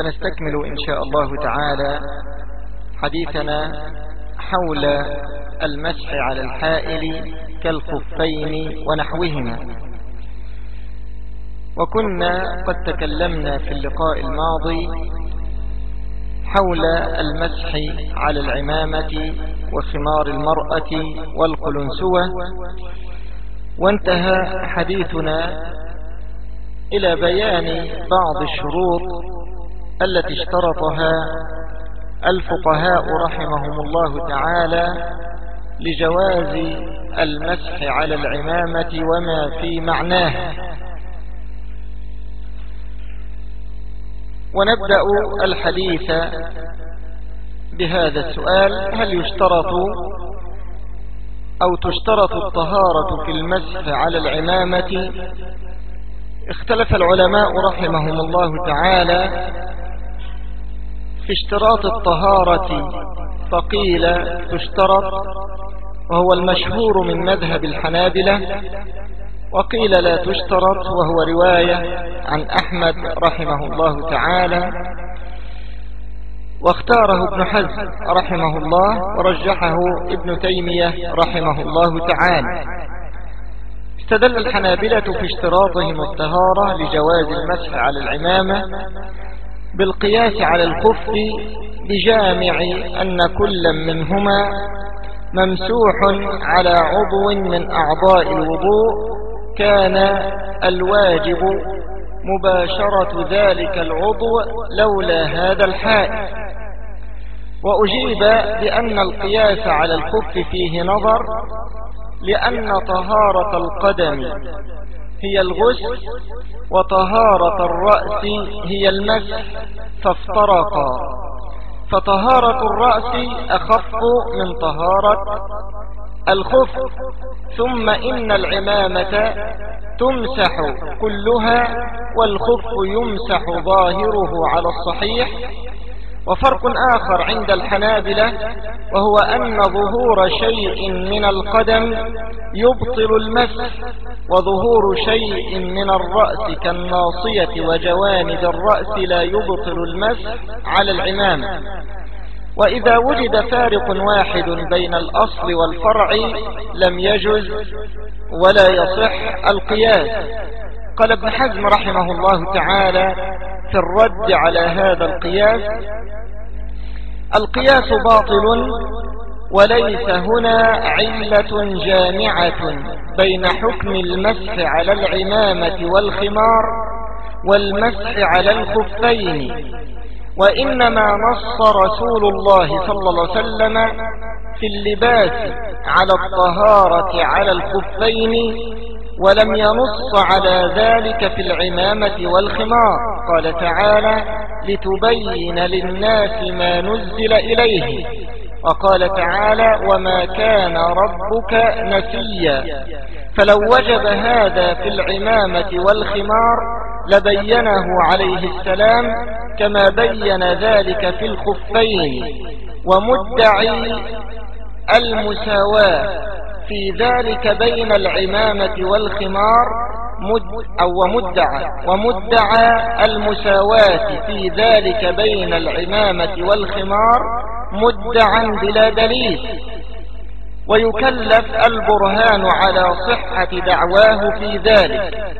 فنستكمل إن شاء الله تعالى حديثنا حول المسح على الحائل كالخفين ونحوهما. وكنا قد تكلمنا في اللقاء الماضي حول المسح على العمامة وخمار المرأة والقلنسوة وانتهى حديثنا إلى بيان بعض الشروط التي اشترطها الفقهاء رحمهم الله تعالى لجواز المسح على العمامة وما في معناه. ونبدأ الحديث بهذا السؤال. هل يشترط أو تشترط الطهارة في المسح على العمامة؟ اختلف العلماء رحمهم الله تعالى اشتراط الطهارة فقيل تشترط وهو المشهور من مذهب الحنابلة وقيل لا تشترط وهو رواية عن أحمد رحمه الله تعالى واختاره ابن حزم رحمه الله ورجحه ابن تيمية رحمه الله تعالى. استدل الحنابلة في اشتراطهم الطهارة لجواز المسح على العمامة بالقياس على الخف بجامع أن كل منهما ممسوح على عضو من أعضاء الوضوء كان الواجب مباشرة ذلك العضو لولا هذا الحائل وأجيب بأن القياس على الخف فيه نظر لأن طهارة القدم هي الغسل وطهارة الرأس هي المسح فافترقا. فطهارة الرأس أخف من طهارة الخف ثم إن العمامة تمسح كلها والخف يمسح ظاهره على الصحيح. وفرق آخر عند الحنابلة وهو أن ظهور شيء من القدم يبطل المسح وظهور شيء من الرأس كالناصية وجوانب الرأس لا يبطل المسح على العمامة وإذا وجد فارق واحد بين الأصل والفرع لم يجز ولا يصح القياس. قال ابن حزم رحمه الله تعالى في الرد على هذا القياس القياس باطل وليس هنا علة جامعة بين حكم المسح على العمامة والخمار والمسح على الخفين. وإنما نص رسول الله صلى الله عليه وسلم في اللباس على الطهارة على الخفين ولم ينص على ذلك في العمامة والخمار. قال تعالى لتبين للناس ما نزل إليه. وقال تعالى وما كان ربك نسيا. فلو وجب هذا في العمامة والخمار لبينه عليه السلام كما بين ذلك في الخفين. ومدعي المساواة في ذلك بين العمامة والخمار مد أو مدعى ومدعى المساواة في ذلك بين العمامة والخمار مدعا بلا دليل ويكلف البرهان على صحة دعواه في ذلك.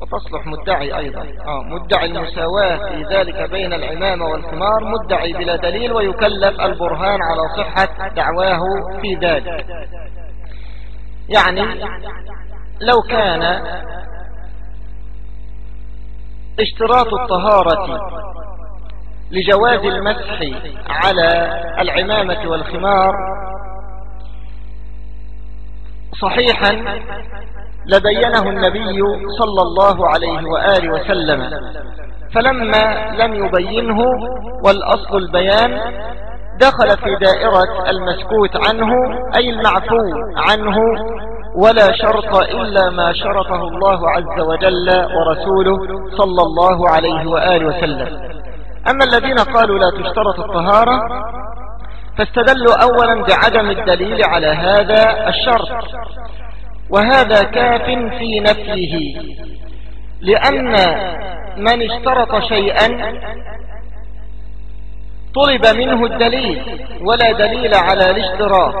وتصلح مدعي أيضا. آه مدعي المساواة في ذلك بين العمامة والخمار مدعي بلا دليل ويكلف البرهان على صحة دعواه في ذلك. يعني لو كان اشتراط الطهارة لجواز المسح على العمامة والخمار. صحيحا لبينه النبي صلى الله عليه وآله وسلم فلما لم يبينه والأصل البيان دخل في دائرة المسكوت عنه أي المعفو عنه ولا شرط إلا ما شرطه الله عز وجل ورسوله صلى الله عليه وآله وسلم. أما الذين قالوا لا تشترط الطهارة فاستدلوا أولا بعدم الدليل على هذا الشرط. وهذا كاف في نفيه لأن من اشترط شيئا طلب منه الدليل ولا دليل على الاشتراط.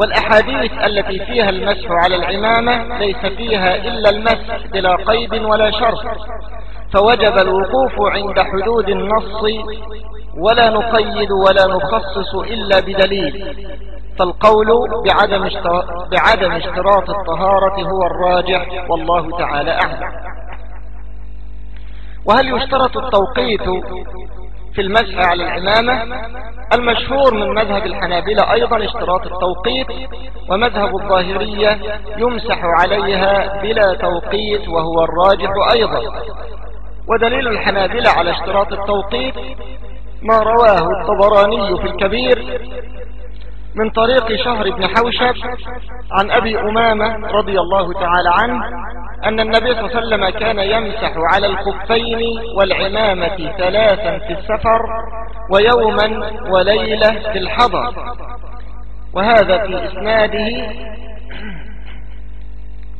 والأحاديث التي فيها المسح على العمامة ليس فيها إلا المسح بلا قيد ولا شرط. فوجب الوقوف عند حدود النص ولا نقيد ولا نخصص إلا بدليل. فالقول بعدم, بعدم اشتراط الطهارة هو الراجح والله تعالى أعلم. وهل يشترط التوقيت في المسح على العمامة المشهور من مذهب الحنابلة أيضا اشتراط التوقيت ومذهب الظاهرية يمسح عليها بلا توقيت وهو الراجح أيضا. ودليل الحنابلة على اشتراط التوقيت ما رواه الطبراني في الكبير من طريق شهر بن حوشب عن أبي أمامة رضي الله تعالى عنه أن النبي صلى الله عليه وسلم كان يمسح على الخفين والعمامة ثلاثا في السفر ويوما وليلة في الحضر. وهذا في إسناده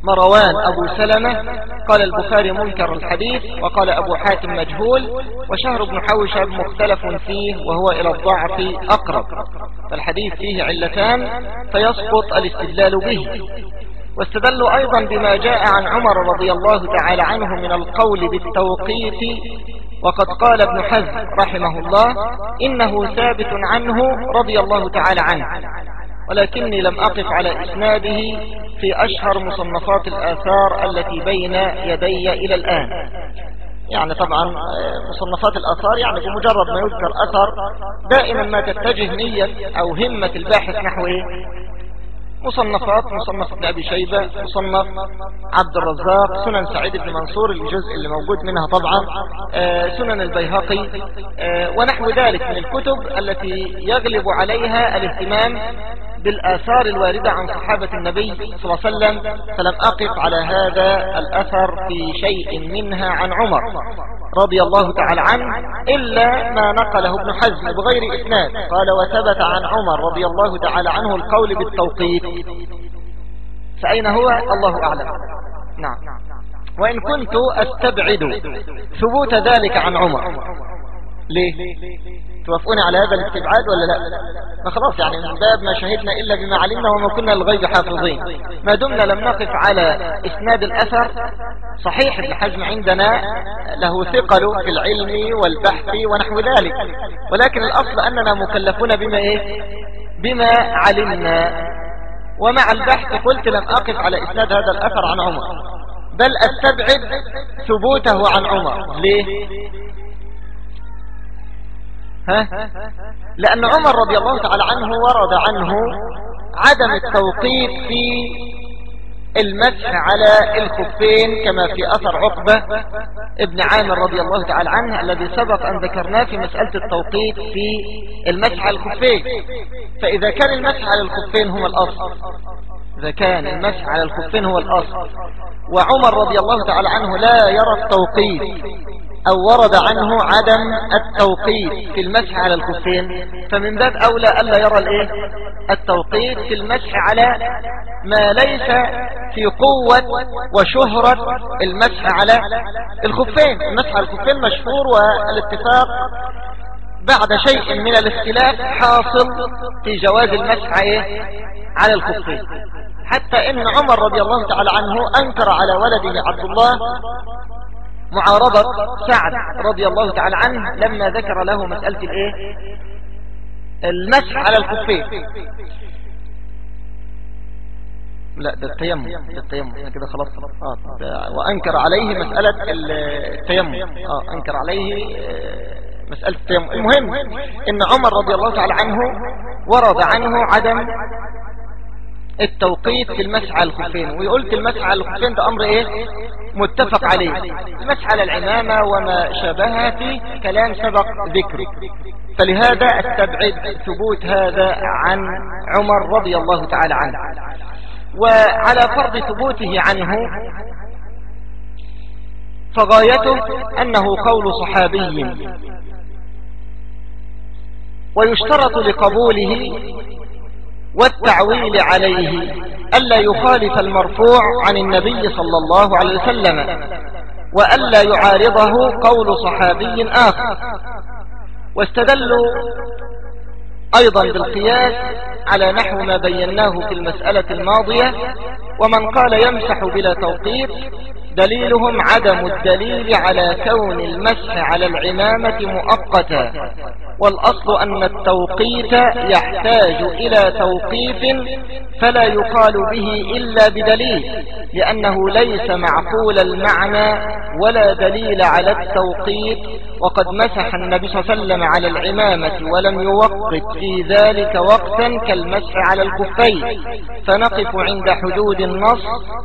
مروان أبو سلمة. قال البخاري منكر الحديث وقال أبو حاتم مجهول وشهر بن حوشب مختلف فيه وهو إلى الضعف أقرب. فالحديث فيه علتان فيسقط الاستدلال به. واستدلوا أيضا بما جاء عن عمر رضي الله تعالى عنه من القول بالتوقيت. وقد قال ابن حزم رحمه الله إنه ثابت عنه رضي الله تعالى عنه. ولكني لم أقف على إسناده في أشهر مصنفات الآثار التي بين يدي إلى الآن. يعني طبعا مصنفات الأثار يعني بمجرد ما يذكر أثر دائما ما تتجه نية أو همة الباحث نحو؟ مصنفات مصنف ابن أبي شيبة مصنف عبد الرزاق سنن سعيد بن منصور الجزء اللي موجود منها طبعا آه، سنن البيهقي آه، ونحو ذلك من الكتب التي يغلب عليها الاهتمام بالآثار الواردة عن صحابة النبي صلى الله عليه وسلم. فلم أقف على هذا الأثر في شيء منها عن عمر رضي الله تعالى عنه إلا ما نقله ابن حزم بغير إسناد. قال وثبت عن عمر رضي الله تعالى عنه القول بالتوقيت. فأين هو؟ الله أعلم. نعم. وإن كنت أستبعد ثبوت ذلك عن عمر. ليه؟ توافقون على هذا الاستبعاد ولا لا؟ ما خلاص يعني من باب ما شهدنا إلا بما علمنا وما كنا الغيب حافظين. ما دمنا لم نقف على إسناد الأثر صحيح ابن حزم عندنا له ثقل في العلم والبحث ونحو ذلك. ولكن الأصل أننا مكلفون بما إيه؟ بما علمنا. ومع البحث قلت لم أقف على إسناد هذا الأثر عن عمر بل أستبعد ثبوته عن عمر. ليه؟ ها؟ لأن عمر رضي الله تعالى عنه ورد عنه عدم التوقيت في المسح على الخفين كما في أثر عقبة ابن عامر رضي الله تعالى عنه الذي سبق أن ذكرناه في مسألة التوقيت في المسح على الخفين. فإذا كان المسح على الخفين هو الأصل. إذا كان المسح على الخفين هو الأصل. وعمر رضي الله تعالى عنه لا يرى التوقيت. أو ورد عنه عدم التوقيت في المسح على الخفين فمن باب أولى ألا يرى الإيه؟ التوقيت في المسح على ما ليس في قوة وشهرة المسح على الخفين المسح على الخفين مشهور والاتفاق بعد شيء من الاختلاف حاصل في جواز المسح إيه؟ على الخفين حتى إن عمر رضي الله تعالى عنه أنكر على ولده عبد الله معارضة سعد رضي الله تعالى عنه لما ذكر له مسألة الإيه؟ المسح على الخفين لا ده التيمم ده التيمم كده خلاص. آه وأنكر عليه مسألة التيمم آه أنكر عليه آه، مسألة التيمم المهم إن عمر رضي الله تعالى عنه ورد عنه عدم التوقيت في المسح على الخفين. وقلت المسح على الخفين ده أمر إيه؟ متفق عليه. المسح على العمامة وما شابهها في كلام سبق ذكره فلهذا أستبعد ثبوت هذا عن عمر رضي الله تعالى عنه. وعلى فرض ثبوته عنه فغايته أنه قول صحابي. ويشترط لقبوله والتعويل عليه ألا يخالف المرفوع عن النبي صلى الله عليه وسلم وألا يعارضه قول صحابي آخر. واستدلوا أيضا بالقياس على نحو ما بيناه في المسألة الماضية ومن قال يمسح بلا توقيت دليلهم عدم الدليل على كون المسح على العمامة مؤقتا. والأصل أن التوقيت يحتاج إلى توقيف فلا يقال به إلا بدليل لأنه ليس معقول المعنى ولا دليل على التوقيت وقد مسح النبي صلى الله عليه وسلم على العمامة ولم يوقت في ذلك وقتا كالمسح على الكفين. فنقف عند حدود النص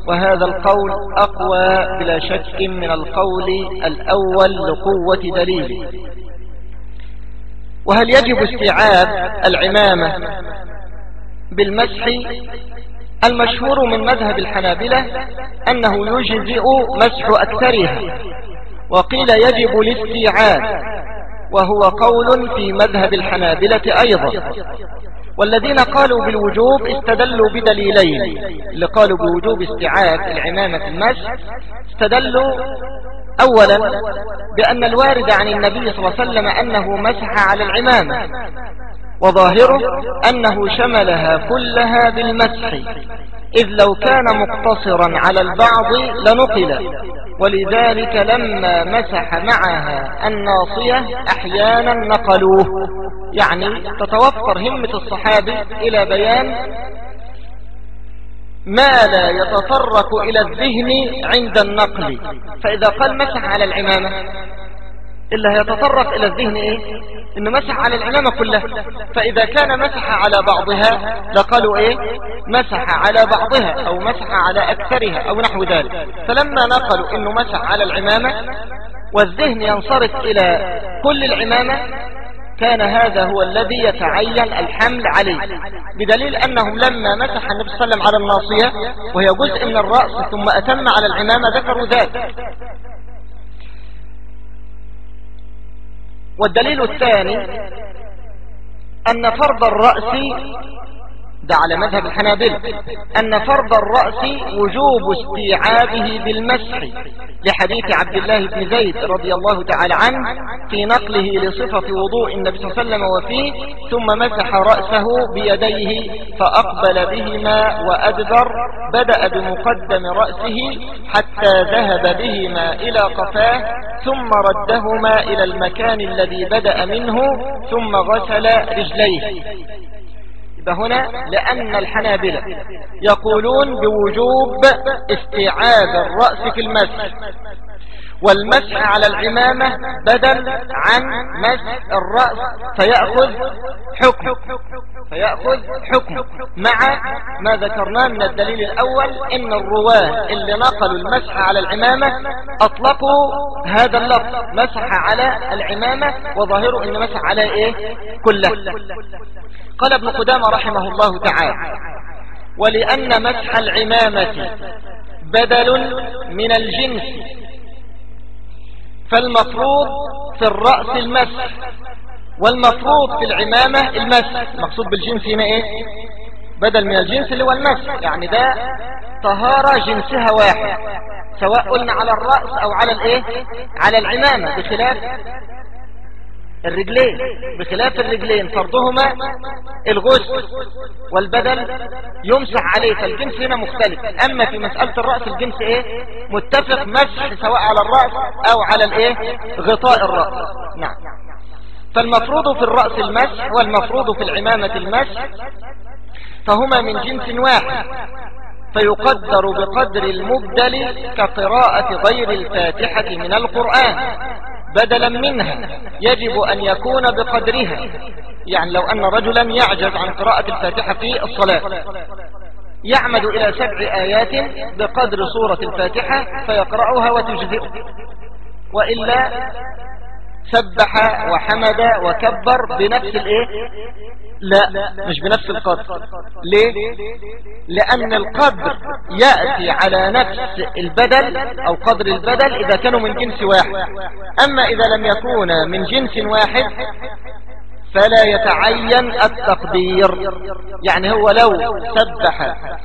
وهذا القول أقوى بلا شك من القول الأول لقوة دليله. وهل يجب استيعاب العمامة بالمسح المشهور من مذهب الحنابلة أنه يجزئ مسح أكثرها؟ وقيل يجب الاستيعاب وهو قول في مذهب الحنابلة أيضا. والذين قالوا بالوجوب استدلوا بدليلين. اللي قالوا بوجوب استيعاب العمامة المسح استدلوا أولا بأن الوارد عن النبي صلى الله عليه وسلم أنه مسح على العمامة وظاهره أنه شملها كلها بالمسح. إذ لو كان مقتصرا على البعض لنقل. ولذلك لما مسح معها الناصية أحيانا نقلوه. يعني تتوفر همة الصحابي إلى بيان ما لا يتطرق إلى الذهن عند النقل. فإذا قال مسح على العمامة إلا يتطرق إلى الذهن إيه؟ إنه مسح على العمامة كلها. فإذا كان مسح على بعضها لقالوا إيه؟ مسح على بعضها أو مسح على أكثرها أو نحو ذلك. فلما نقلوا إنه مسح على العمامة والذهن ينصرف إلى كل العمامة كان هذا هو الذي يتعين الحمل عليه. بدليل أنهم لما مسح النبي صلى الله عليه وسلم على الناصية وهي جزء من الرأس ثم أتم على العمامة ذكروا ذلك. والدليل الثاني أن فرض الرأس ده على مذهب الحنابلة أن فرض الرأس وجوب استيعابه بالمسح لحديث عبد الله بن زيد رضي الله تعالى عنه في نقله لصفة وضوء النبي صلى الله عليه وسلم وفيه ثم مسح رأسه بيديه فأقبل بهما وأدبر بدأ بمقدم رأسه حتى ذهب بهما إلى قفاه ثم ردهما إلى المكان الذي بدأ منه ثم غسل رجليه. فهنا لأن الحنابلة يقولون بوجوب استيعاب الرأس في المسح والمسح على العمامة بدل عن مسح الرأس فيأخذ حكم فيأخذ حكم. مع ما ذكرناه من الدليل الأول إن الرواة اللي نقلوا المسح على العمامة أطلقوا هذا اللفظ مسح على العمامة وظاهره إن مسح على إيه؟ كله. قال ابن قدامة رحمه الله تعالى ولأن مسح العمامة بدل من الجنس فالمفروض في الرأس المسح والمفروض في العمامة المسح مقصود بالجنس هنا إيه؟ بدل من الجنس اللي هو المسح يعني ده طهارة جنسها واحد سواء قلنا على الرأس أو على الإيه؟ على العمامة بخلاف الرجلين بخلاف الرجلين فرضهما الغسل والبدل يمسح عليه فالجنس هنا مختلف. أما في مسألة الرأس الجنس إيه؟ متفق مسح سواء على الرأس أو على الإيه؟ غطاء الرأس. نعم. فالمفروض في الرأس المسح والمفروض في العمامة المسح فهما من جنس واحد فيقدر بقدر المبدل كقراءة غير الفاتحة من القرآن. بدلا منها يجب أن يكون بقدرها. يعني لو أن رجلا يعجز عن قراءة الفاتحة في الصلاة يعمد إلى سبع آيات بقدر سورة الفاتحة فيقرأها وتجزئه. وإلا سبح وحمد وكبر بنفس الايه؟ لا مش بنفس القدر. ليه؟ لأن القدر يأتي على نفس البدل أو قدر البدل إذا كانوا من جنس واحد. أما إذا لم يكون من جنس واحد فلا يتعين التقدير. يعني هو لو سبح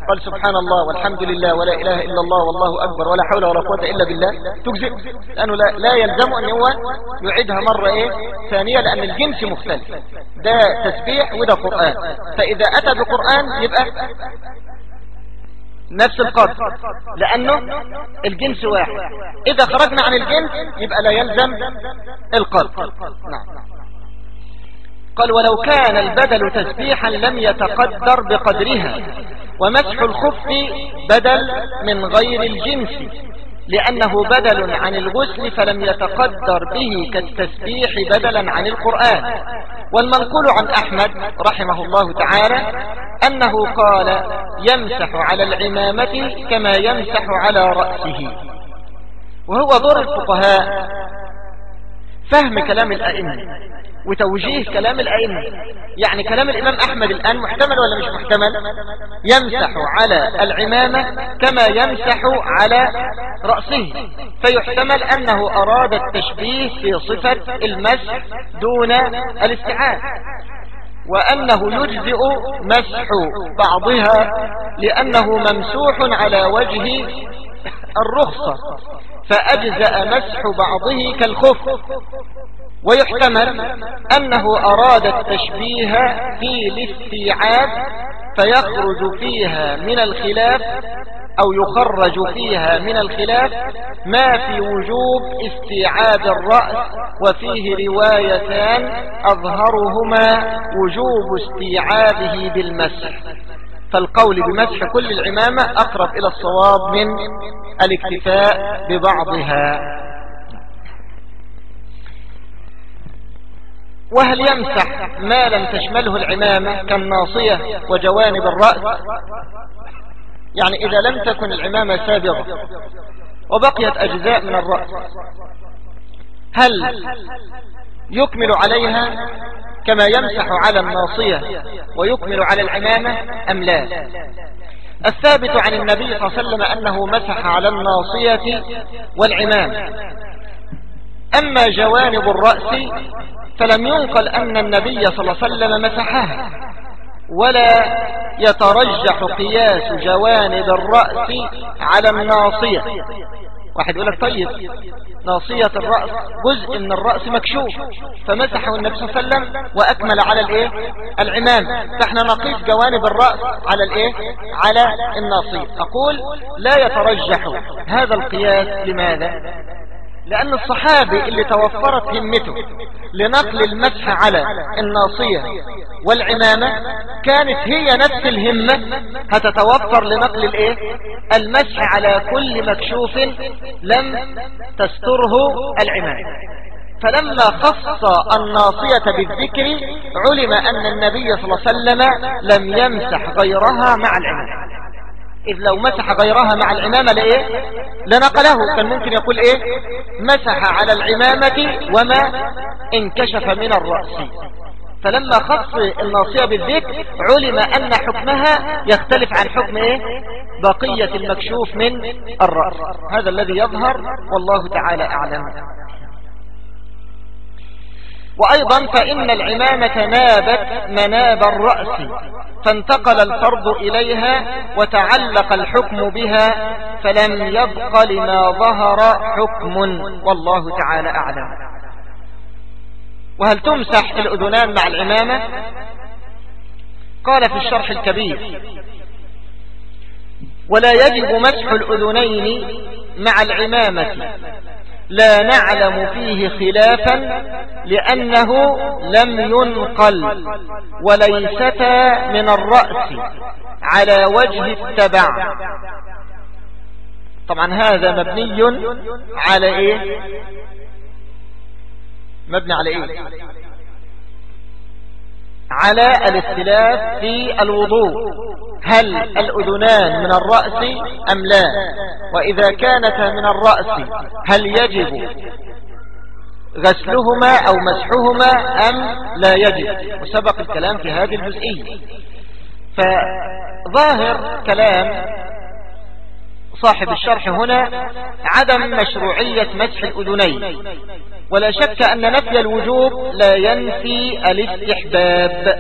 قال سبحان الله والحمد لله ولا إله إلا الله والله أكبر ولا حول ولا قوة إلا بالله. تجزئ لأنه لا, لا يلزم أن هو يعيدها مرة إيه؟ ثانية لأن الجنس مختلف. ده تسبيح وده قرآن. فإذا أتى بقرآن يبقى نفس القدر لأنه الجنس واحد. إذا خرجنا عن الجنس يبقى لا يلزم القدر نعم. قال ولو كان البدل تسبيحا لم يتقدر بقدرها ومسح الخف بدل من غير الجنس لأنه بدل عن الغسل فلم يتقدر به كالتسبيح بدلا عن القرآن. والمنقول عن أحمد رحمه الله تعالى أنه قال يمسح على العمامة كما يمسح على رأسه. وهو دور الفقهاء فهم كلام الأئمة وتوجيه كلام الأئمة. يعني كلام الإمام أحمد الآن محتمل ولا مش محتمل؟ يمسح على العمامة كما يمسح على رأسه. فيحتمل أنه أراد التشبيه في صفة المسح دون الاستعاد وأنه يجزئ مسح بعضها لأنه ممسوح على وجه الرخصة فأجزأ مسح بعضه كالخف. ويحتمل أنه أراد التشبيه في الاستيعاب فيخرج فيها من الخلاف أو يخرج فيها من الخلاف ما في وجوب استيعاب الرأس وفيه روايتان أظهرهما وجوب استيعابه بالمسح. فالقول بمسح كل العمامة أقرب إلى الصواب من الاكتفاء ببعضها. وهل يمسح ما لم تشمله العمامة كالناصية وجوانب الرأس؟ يعني إذا لم تكن العمامة سابغة وبقيت أجزاء من الرأس هل يكمل عليها كما يمسح على الناصية ويكمل على العمامة أم لا؟ الثابت عن النبي صلى الله عليه وسلم أنه مسح على الناصية والعمامة أما جوانب الرأس فلم ينقل أن النبي صلى الله عليه وسلم مسحها ولا يترجح قياس جوانب الرأس على الناصية. واحد يقول لك طيب ناصية الرأس جزء من الرأس مكشوف. فمسحه النبي صلى الله عليه وسلم وأكمل على الإيه؟ العمام. فإحنا نقيس جوانب الرأس على الإيه؟ على الناصية. أقول لا يترجح هذا القياس لماذا؟ لأن الصحابي اللي توفرت همته لنقل المسح على الناصية والعمامة كانت هي نفس الهمة هتتوفر لنقل الإيه؟ المسح على كل مكشوف لم تستره العمامة. فلما خص الناصية بالذكر علم أن النبي صلى الله عليه وسلم لم يمسح غيرها مع العمامة. إذ لو مسح غيرها مع العمامة لإيه؟ لنقله. كان ممكن يقول إيه؟ مسح على العمامة وما انكشف من الرأس. فلما خص الناصية بالذكر علم أن حكمها يختلف عن حكم إيه؟ بقية المكشوف من الرأس. هذا الذي يظهر والله تعالى أعلم. وأيضا فإن العمامة نابت مناب الرأس فانتقل الفرض إليها وتعلق الحكم بها فلم يبق لما ظهر حكم والله تعالى أعلم. وهل تمسح الأذنان مع العمامة؟ قال في الشرح الكبير ولا يجب مسح الأذنين مع العمامة. لا نعلم فيه خلافا لأنه لم ينقل وليستا من الرأس على وجه التبع. طبعا هذا مبني على إيه؟ مبني على إيه؟ على الاختلاف في الوضوء. هل الأذنان من الرأس أم لا؟ وإذا كانتا من الرأس هل يجب غسلهما أو مسحهما أم لا يجب؟ وسبق الكلام في هذه الجزئية. فظاهر كلام صاحب الشرح هنا عدم مشروعية مسح الأذنين. ولا شك أن نفي الوجوب لا ينفي الاستحباب.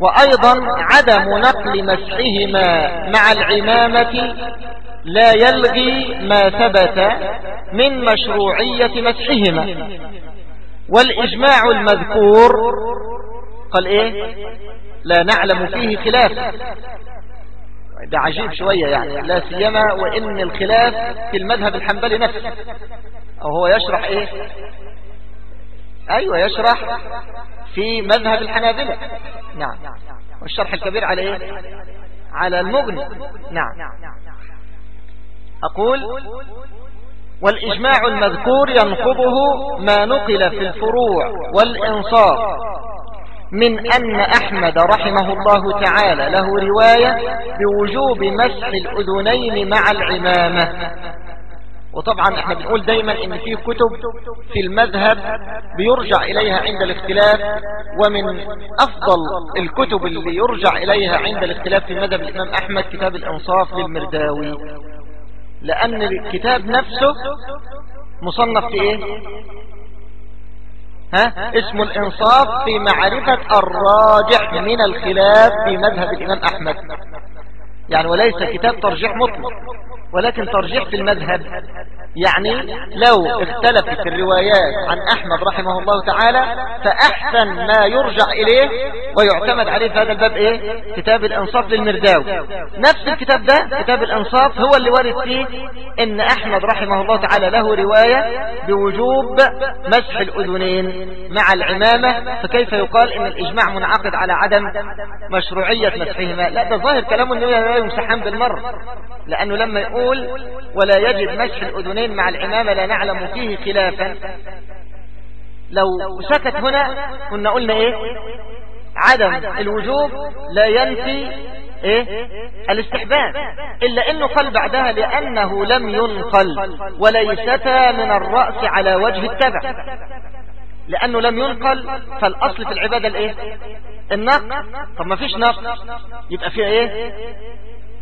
وأيضا عدم نقل مسحهما مع العمامة لا يلغي ما ثبت من مشروعية مسحهما. والإجماع المذكور قال إيه؟ لا نعلم فيه خلاف. ده عجيب شوية يعني. لا سيما وإن الخلاف في المذهب الحنبلي نفسه. أو هو يشرح إيه؟ أيوة يشرح في مذهب الحنابلة. نعم. والشرح الكبير على إيه؟ على المغني. نعم. أقول والإجماع المذكور ينقضه ما نقل في الفروع والإنصاف. من أن أحمد رحمه الله تعالى له رواية بوجوب مسح الأذنين مع العمامة. وطبعا إحنا بنقول دايما إن في كتب في المذهب بيرجع إليها عند الاختلاف ومن أفضل الكتب اللي يرجع إليها عند الاختلاف في مذهب الإمام أحمد كتاب الإنصاف للمرداوي. لأن الكتاب نفسه مصنف في إيه؟ ها؟ اسم الإنصاف في معرفة الراجح من الخلاف في مذهب الإمام أحمد. يعني وليس كتاب ترجيح مطلق ولكن ترجيح في المذهب. يعني لو اختلفت الروايات عن أحمد رحمه الله تعالى فأحسن ما يرجع إليه ويعتمد عليه في هذا الباب إيه؟ كتاب الإنصاف للمرداوي. نفس الكتاب ده كتاب الإنصاف هو اللي وارد فيه إن أحمد رحمه الله تعالى له رواية بوجوب مسح الأذنين مع العمامة فكيف يقال إن الإجماع منعقد على عدم مشروعية مسحهما؟ لا ده ظاهر كلامه أنه لا يمسحان بالمرة لأنه لما يقول ولا يجب مسح الأذنين مع العمامة لا نعلم فيه خلافا. لو سكت هنا كنا قلنا إيه؟ عدم الوجوب لا ينفي إيه؟ الاستحباب. إلا إنه قال بعدها لأنه لم ينقل وليستا من الرأس على وجه التبع. لأنه لم ينقل فالأصل في العبادة الإيه؟ النقل طب ما فيش نقل يبقى في إيه؟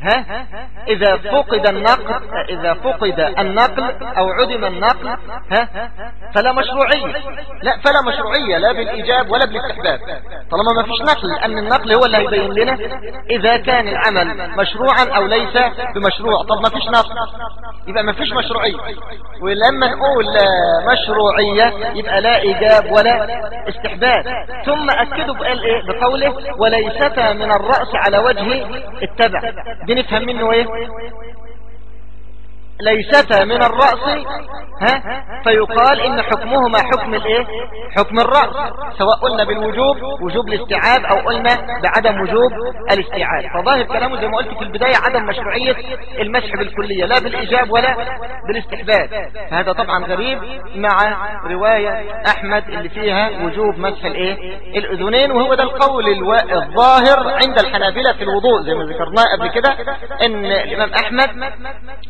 ها؟ إذا فقد النقل إذا فقد النقل أو عدم النقل ها؟ فلا مشروعية. لا فلا مشروعية لا بالإيجاب ولا بالإستحباب. طالما ما فيش نقل لأن النقل هو اللي هيبين لنا إذا كان العمل مشروعا أو ليس بمشروع. طب ما فيش نقل. يبقى ما فيش مشروعية. ولما نقول مشروعية يبقى لا إيجاب ولا استحباب. ثم أكدوا بقوله وليستا من الرأس على وجه التبع. بنفهم منه إيه ليستا من الرأس ها؟ فيقال إن حكمهما حكم الإيه؟ حكم الرأس سواء قلنا بالوجوب وجوب الاستيعاب أو قلنا بعدم وجوب الاستيعاب. فظاهر كلامه زي ما قلت في البداية عدم مشروعية المسح بالكلية لا بالإجاب ولا بالاستحباب. هذا طبعا غريب مع رواية أحمد اللي فيها وجوب مسح الإيه؟ الأذنين وهو ده القول الظاهر عند الحنابلة في الوضوء زي ما ذكرناه قبل كده إن الإمام أحمد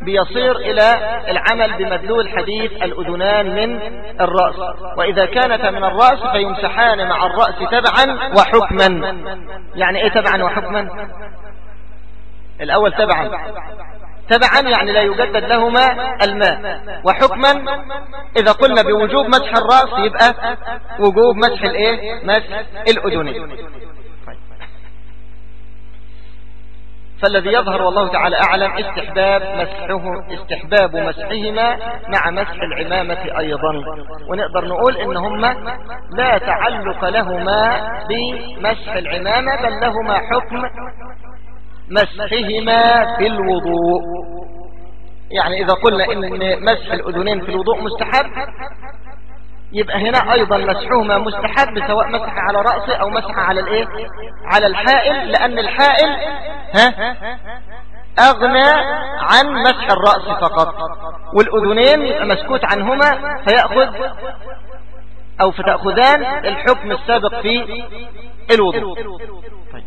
بيصير إلى العمل بمدلول حديث الأذنان من الرأس. وإذا كانت من الرأس فيمسحان مع الرأس تبعا وحكما. يعني إيه تبعا وحكما؟ الأول تبعا. تبعا يعني لا يجدد لهما الماء. وحكما إذا قلنا بوجوب مسح الرأس يبقى وجوب مسح الإيه؟ مسح الأذنين فالذي يظهر والله تعالى أعلم استحباب مسحه استحباب مسحهما مع مسح العمامة أيضا. ونقدر نقول إن هما لا تعلق لهما بمسح العمامة بل لهما حكم مسحهما في الوضوء. يعني إذا قلنا إن مسح الأذنين في الوضوء مستحب يبقى هنا أيضا مسحهما مستحب سواء مسح على رأسه أو مسح على الإيه؟ على الحائل لأن الحائل ها؟ أغنى عن مسح الرأس فقط. والأذنين مسكوت عنهما فيأخذ أو فتأخذان الحكم السابق في الوضوء. طيب.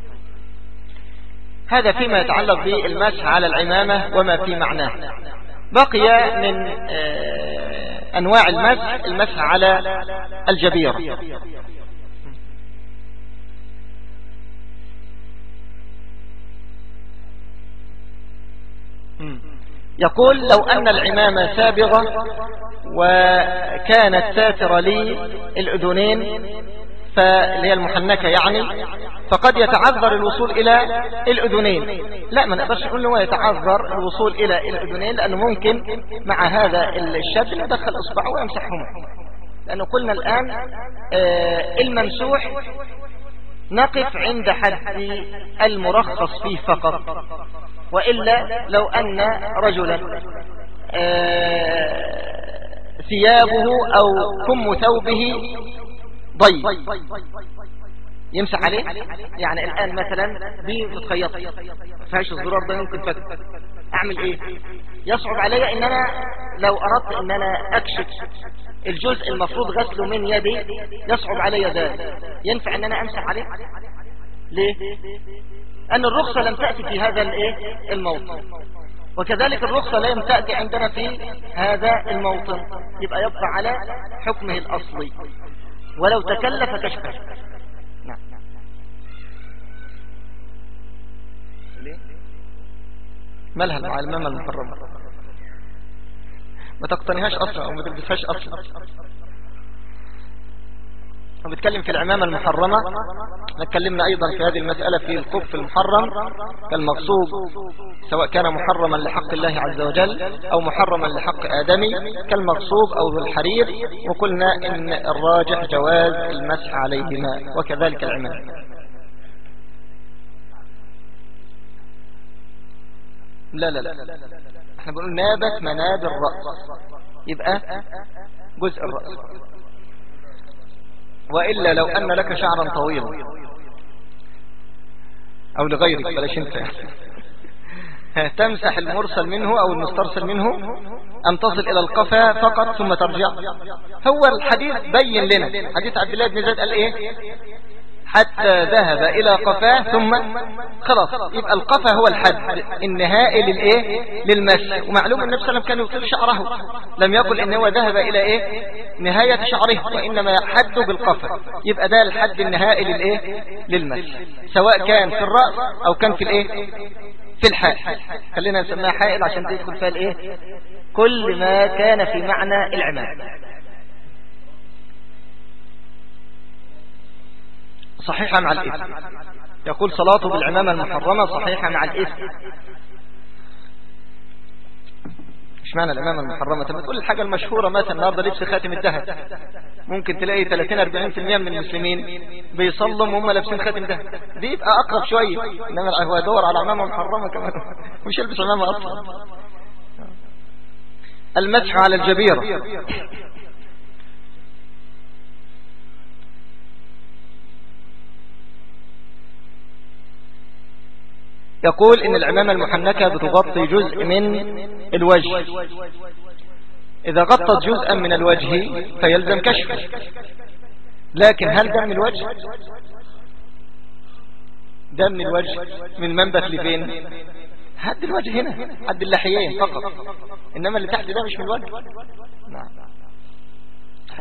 هذا فيما يتعلق بالمسح على العمامة وما في معناه. بقي من آه، أنواع المسح المسح. على الجبيرة. يقول لو أن العمامة سابغة وكانت ساترة للأذنين فاللي هي المحنكة يعني فقد يتعذر الوصول إلى الأذنين. لا ما نقدرش نقول هو يتعذر الوصول إلى الأذنين لأنه ممكن مع هذا الشاب يدخل إصبعه ويمسحهما لأنه قلنا الآن آه، الممسوح نقف عند حد المرخص فيه فقط. وإلا لو أن رجلا آه، ثيابه أو كم ثوبه ضيق يمسح عليه؟ يعني الآن مثلا دي متخيطة فهاش الزرار ده يمكن فتح أعمل إيه؟ يصعب علي إن أنا لو أردت إن أنا أكشف الجزء المفروض غسله من يدي يصعب علي ذلك. ينفع إن أنا أمسح عليه؟ ليه؟ أن الرخصة لم تأتي في هذا الموطن. وكذلك الرخصة لم تأتي عندنا في هذا الموطن. يبقى يبقى على حكمه الأصلي. ولو تكلف كشفه نعم. مالها المعلمة المحرمة ما تقتنيهاش أصلا أو ما تلبسهاش أصلا. ونتكلم في العمامة المحرمة نتكلمنا أيضا في هذه المسألة في القف المحرم كالمغصوب سواء كان محرما لحق الله عز وجل أو محرما لحق آدمي كالمغصوب أو الحرير وقلنا إن الراجح جواز المسح عليهما وكذلك العمامة لا لا لا إحنا بنقول نابت مناب الرأس يبقى جزء الرأس وإلا لو أن لك شعرا طويلا. أو لغيرك بلاش أنت. تمسح المرسل منه أو المسترسل منه أم تصل إلى القفا فقط ثم ترجع. هو الحديث بين لنا. حديث عبد الله بن زيد قال إيه؟ حتى ذهب إلى قفاه ثم خلاص يبقى القفا هو الحد النهائي للإيه؟ للمس ومعلوم النبي صلى الله عليه وسلم كان يطيل شعره لم يقل إن هو ذهب إلى إيه؟ نهاية شعره وإنما حد بالقفا. يبقى ده الحد النهائي للإيه؟ للمس سواء كان في الرأس أو كان في الإيه؟ في الحال خلينا نسميها حائل عشان تدخل فيها الإيه؟ كل ما كان في معنى العماد. صحيحة مع الإثم. يقول صلاته بالعمامة المحرمة صحيحة مع الإثم. إيش معنى العمامة المحرمة؟ تبقى تقول الحاجة المشهورة مثلا النهاردة لبس خاتم الذهب. ممكن تلاقي 30 40% من المسلمين بيصلوا وهم لابسين خاتم ذهب. دي يبقى أقرب شوية. إنما هو يدور على عمامة محرمة كمان مش يلبس عمامة أصلا. المسح على الجبيرة. يقول إن العمامة المحنكة بتغطي جزء من الوجه. إذا غطت جزءا من الوجه فيلزم كشفه لكن هل ده من الوجه؟ ده من الوجه من منبت لفين؟ حد الوجه هنا حد اللحيين فقط. إنما اللي تحت ده مش من الوجه. نعم.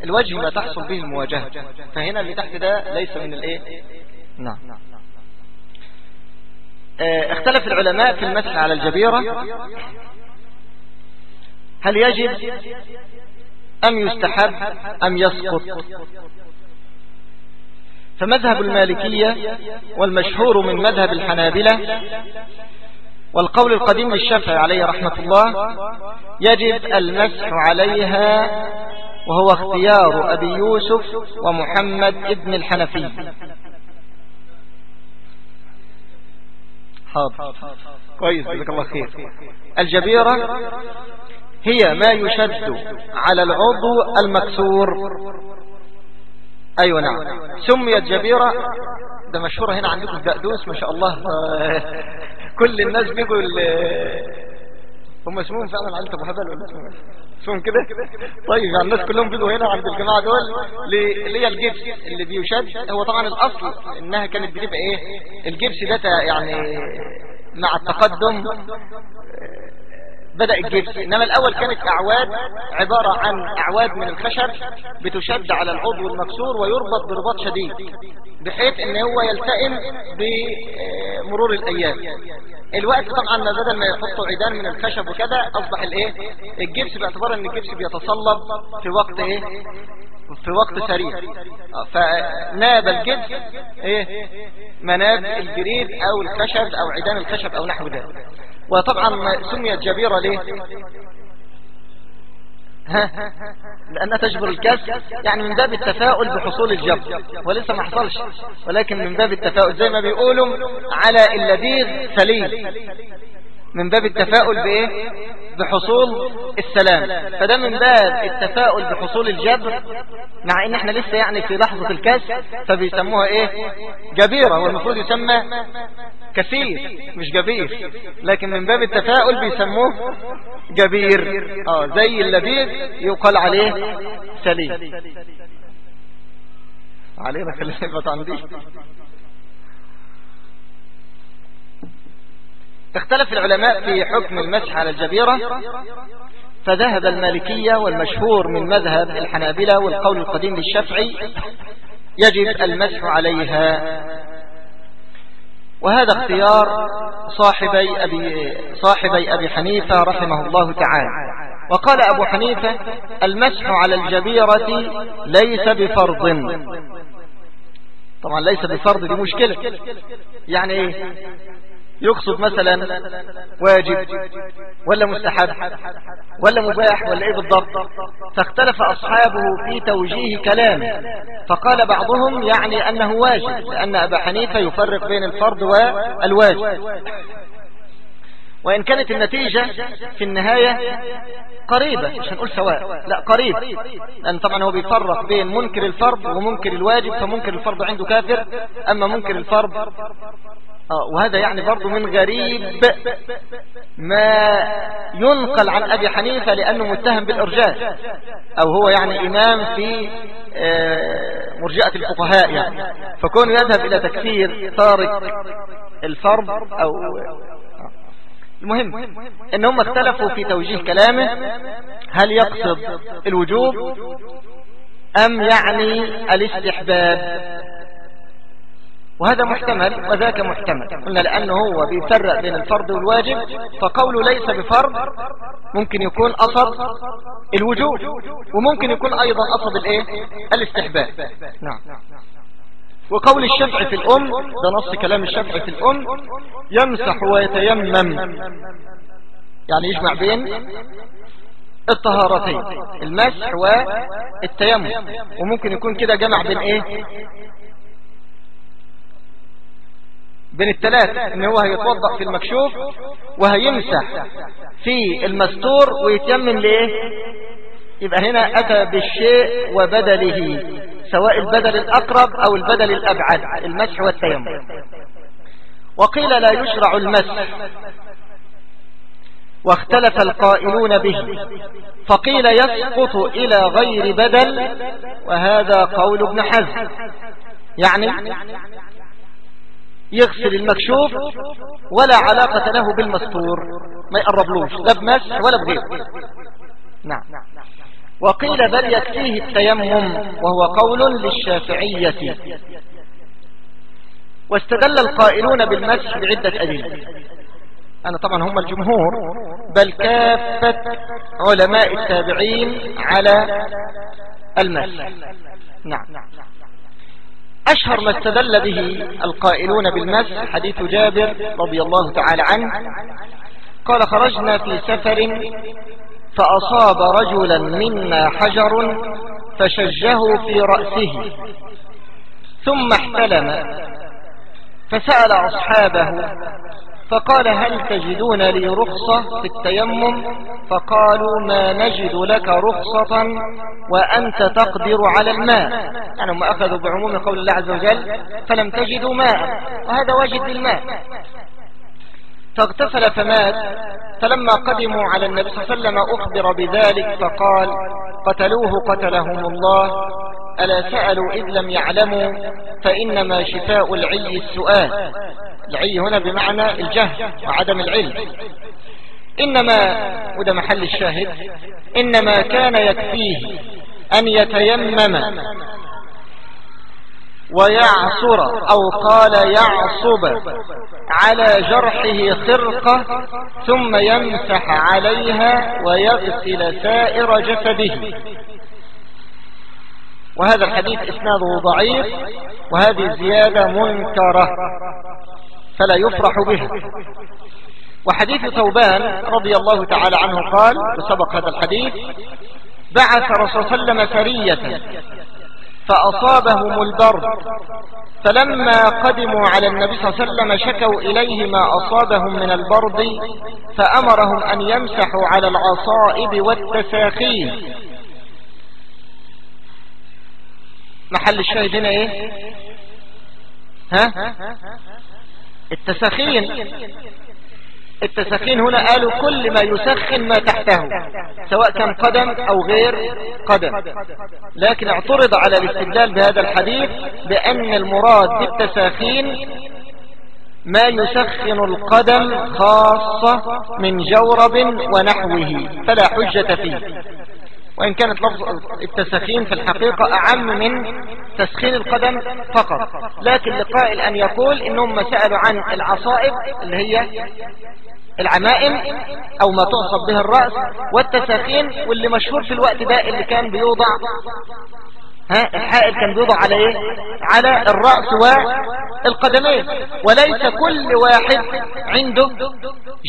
الوجه ما تحصل به المواجهة فهنا اللي تحت ده ليس من الإيه؟ نعم. اختلف العلماء في المسح على الجبيرة. هل يجب أم يستحب أم يسقط؟ فمذهب المالكية والمشهور من مذهب الحنابلة والقول القديم للشافعي عليه رحمة الله يجب المسح عليها وهو اختيار أبي يوسف ومحمد ابن الحنفي. حاضر. كويس جزاك الله خير. الجبيرة هي ما يشد على العضو المكسور. أيوة نعم. سميت جبيرة. ده مشهورة هنا عندكم الدقدوس ما شاء الله. كل الناس بيقول هم اسمهم فعلا عيلة ابو هبل ولا اسمهم كده؟ طيب يعني الناس كلهم بيجوا هنا عند الجماعة دول هي الجبس اللي بيشد. هو طبعا الأصل إنها كانت بتبقى إيه؟ الجبس ده يعني مع التقدم. بدأ الجبس إنما الأول كانت أعواد عبارة عن أعواد من الخشب بتشد على العضو المكسور ويربط برباط شديد بحيث إن هو يلتئم بمرور الأيام. الوقت طبعا بدل ما يحطوا عيدان من الخشب وكذا أصبح الإيه؟ الجبس باعتبار إن الجبس بيتصلب في وقت إيه؟ في وقت سريع. فناب الجبس إيه؟ مناب الجريد أو الخشب أو عيدان الخشب أو نحو ذلك. وطبعا سميت جبيرة ليه؟ ها؟ لأنها تجبر الكسر يعني من باب التفاؤل بحصول الجبر ولسه ما حصلش. ولكن من باب التفاؤل زي ما بيقولوا على اللذيذ سليم. من باب التفاؤل بإيه؟ بحصول السلام. فده من باب التفاؤل بحصول الجبر مع إن إحنا لسه يعني في لحظة الكسر فبيسموها إيه؟ جبيرة والمفروض يسمى كثير مش جبير. لكن من باب التفاؤل بيسموه جبير. آه زي اللبيب يقال عليه سليم. علينا خلينا عندي اختلف العلماء في حكم المسح على الجبيرة فذهب المالكية والمشهور من مذهب الحنابلة والقول القديم للشافعي يجب المسح عليها. وهذا اختيار صاحبي أبي, صاحبي أبي حنيفة رحمه الله تعالى. وقال أبو حنيفة المسح على الجبيرة ليس بفرض. طبعا ليس بفرض دي مشكلة. يعني إيه؟ يقصد مثلا واجب ولا مستحب ولا مباح ولا إيه بالضبط؟ فاختلف أصحابه في توجيه كلامه فقال بعضهم يعني أنه واجب لأن أبا حنيفة يفرق بين الفرض والواجب. وإن كانت النتيجة في النهاية قريبة مش هنقول سواء لا قريب لأن طبعا هو بيفرق بين منكر الفرض ومنكر الواجب فمنكر الفرض عنده كافر أما منكر الفرض وهذا يعني برضو من غريب ما ينقل عن أبي حنيفة لأنه متهم بالإرجاء أو هو يعني إمام في آه، مرجئة الفقهاء يعني. فكون يذهب إلى تكفير تارك الفرض أو آه، المهم انهم اختلفوا في توجيه كلامه هل يقصد الوجوب أم يعني الاستحباب؟ وهذا محتمل وذاك محتمل. قلنا لأنه هو بيفرق بين الفرض والواجب فقوله ليس بفرض ممكن يكون أصد الوجوب وممكن يكون أيضا أصد الإيه؟ الاستحباب. نعم. وقول الشفع في الأم ده نص كلام الشفع في الأم يمسح ويتيمم. يعني يجمع بين الطهارتين المسح والتيمم. وممكن يكون كده جمع بين إيه؟ بين الثلاثة إن هو هيتوضأ في المكشوف وهيمسح في المستور ويتيمم ليه يبقى هنا أتى بالشيء وبدله سواء البدل الأقرب أو البدل الأبعد المسح والتيمم. وقيل لا يشرع المسح واختلف القائلون به. فقيل يسقط إلى غير بدل وهذا قول ابن حزم. يعني يغسل المكشوف ولا علاقة له بالمستور ما يقربلوش لا بمسح ولا بغير نعم. وقيل بل يكفيه التيمم وهو قول للشافعية. واستدل القائلون بالمسح بعدة أدلة. أنا طبعا هم الجمهور بل كافة علماء التابعين على المسح نعم. أشهر ما استدل به القائلون بالمسح حديث جابر رضي الله تعالى عنه قال خرجنا في سفر فأصاب رجلا منا حجر فشجه في رأسه ثم احتلم فسأل أصحابه فقال هل تجدون لي رخصة في التيمم؟ فقالوا ما نجد لك رخصة وأنت تقدر على الماء. يعني هم أخذوا بعموم قول الله عز وجل فلم تجدوا ماء وهذا واجد للماء. فاغتسل فمات فلما قدموا على النبي صلى الله عليه وسلم أخبر بذلك فقال قتلوه قتلهم الله ألا سألوا إذ لم يعلموا فإنما شفاء العي السؤال. العي هنا بمعنى الجهل وعدم العلم. إنما وده محل الشاهد إنما كان يكفيه أن يتيمم ويعصر أو قال يعصب على جرحه خرقة ثم يمسح عليها ويغسل سائر جسده. وهذا الحديث إسناده ضعيف وهذه الزيادة منكرة. فلا يفرح بها وحديث ثوبان رضي الله تعالى عنه قال وسبق هذا الحديث بعث رسول وسلم سرية فأصابهم البرد فلما قدموا على النبي صلى الله عليه وسلم شكوا إليه ما أصابهم من البرد فأمرهم أن يمسحوا على العصائب والتساخين. محل الشاهد هنا إيه؟ ها؟ التساخين التسخين هنا قالوا كل ما يسخن ما تحته سواء كان قدم أو غير قدم. لكن اعترض على الاستدلال بهذا الحديث بأن المراد بالتساخين ما يسخن القدم خاصة من جورب ونحوه فلا حجة فيه. وإن كانت لفظ التسخين في الحقيقة أعم من تسخين القدم فقط. لكن لقائل أن يقول إنهم سألوا عن العصائب اللي هي العمائم أو ما تقصد به الرأس والتساخين واللي مشهور في الوقت ده اللي كان بيوضع ها الحائل كان بيوضع على إيه على الرأس والقدمين. وليس كل واحد عنده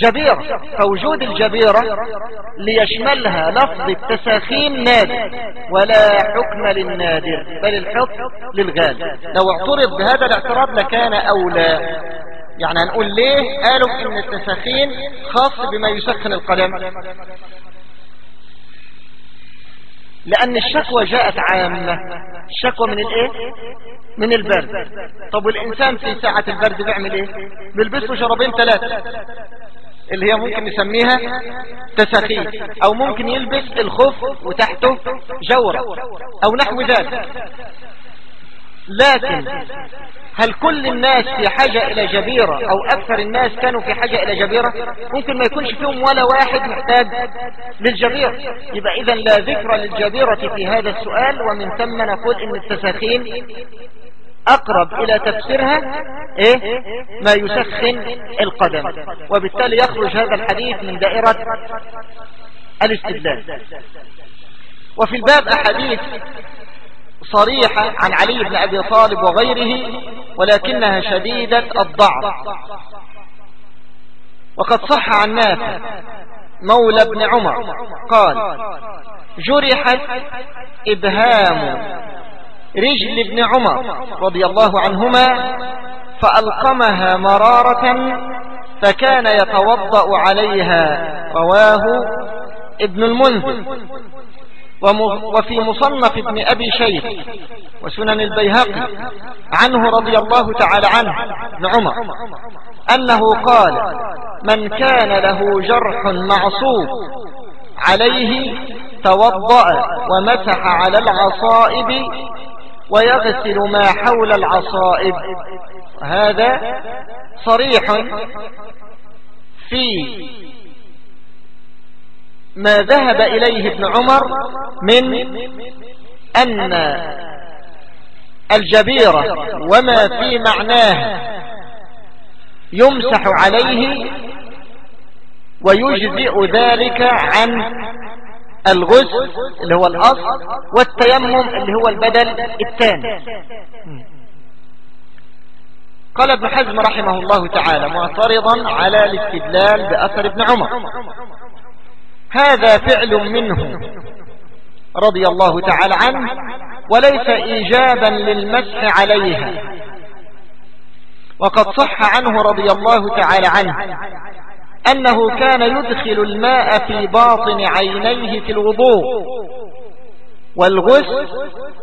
جبيرة. فوجود الجبيرة ليشملها لفظ التساخين نادر ولا حكم للنادر بل الحكم للغالب. لو اعترض بهذا الاعتراض لكان أولى. يعني هنقول ليه قالوا إن التسخين خاص بما يسخن القلم لأن الشكوى جاءت عامة. الشكوى من الإيه؟ من البرد. طب والإنسان في ساعة البرد بيعمل إيه؟ بيلبسه شرابين ثلاثة. اللي هي ممكن نسميها تسخين أو ممكن يلبس الخف وتحته جورة. أو نحو ذلك. لكن هل كل الناس في حاجة إلى جبيرة أو أكثر الناس كانوا في حاجة إلى جبيرة؟ ممكن ما يكونش فيهم ولا واحد محتاج للجبيرة. يبقى إذا لا ذكر للجبيرة في هذا السؤال ومن ثم نقول إن التساخين أقرب إلى تفسيرها إيه؟ ما يسخن القدم. وبالتالي يخرج هذا الحديث من دائرة الاستدلال. وفي الباب أحاديث صريحة عن علي بن أبي طالب وغيره ولكنها شديدة الضعف. وقد صح عن نافع مولى بن عمر قال جرحت إبهام رجل ابن عمر رضي الله عنهما فألقمها مرارة فكان يتوضأ عليها رواه ابن المنذر. وفي مصنف ابن أبي شيخ وسنن البيهقي عنه رضي الله تعالى عنه ابن عمر أنه قال من كان له جرح معصوب عليه توضأ ومسح على العصائب ويغسل ما حول العصائب هذا صريح في ما ذهب إليه ابن عمر من أن الجبيرة وما في معناه يمسح عليه ويجزئ ذلك عن الغسل اللي هو الأصل والتيمم اللي هو البدل الثاني. قال ابن حزم رحمه الله تعالى معترضا على الاستدلال بأثر ابن عمر. هذا فعل منه. رضي الله تعالى عنه. وليس إيجابا للمسح عليها. وقد صح عنه رضي الله تعالى عنه أنه كان يدخل الماء في باطن عينيه في الوضوء والغسل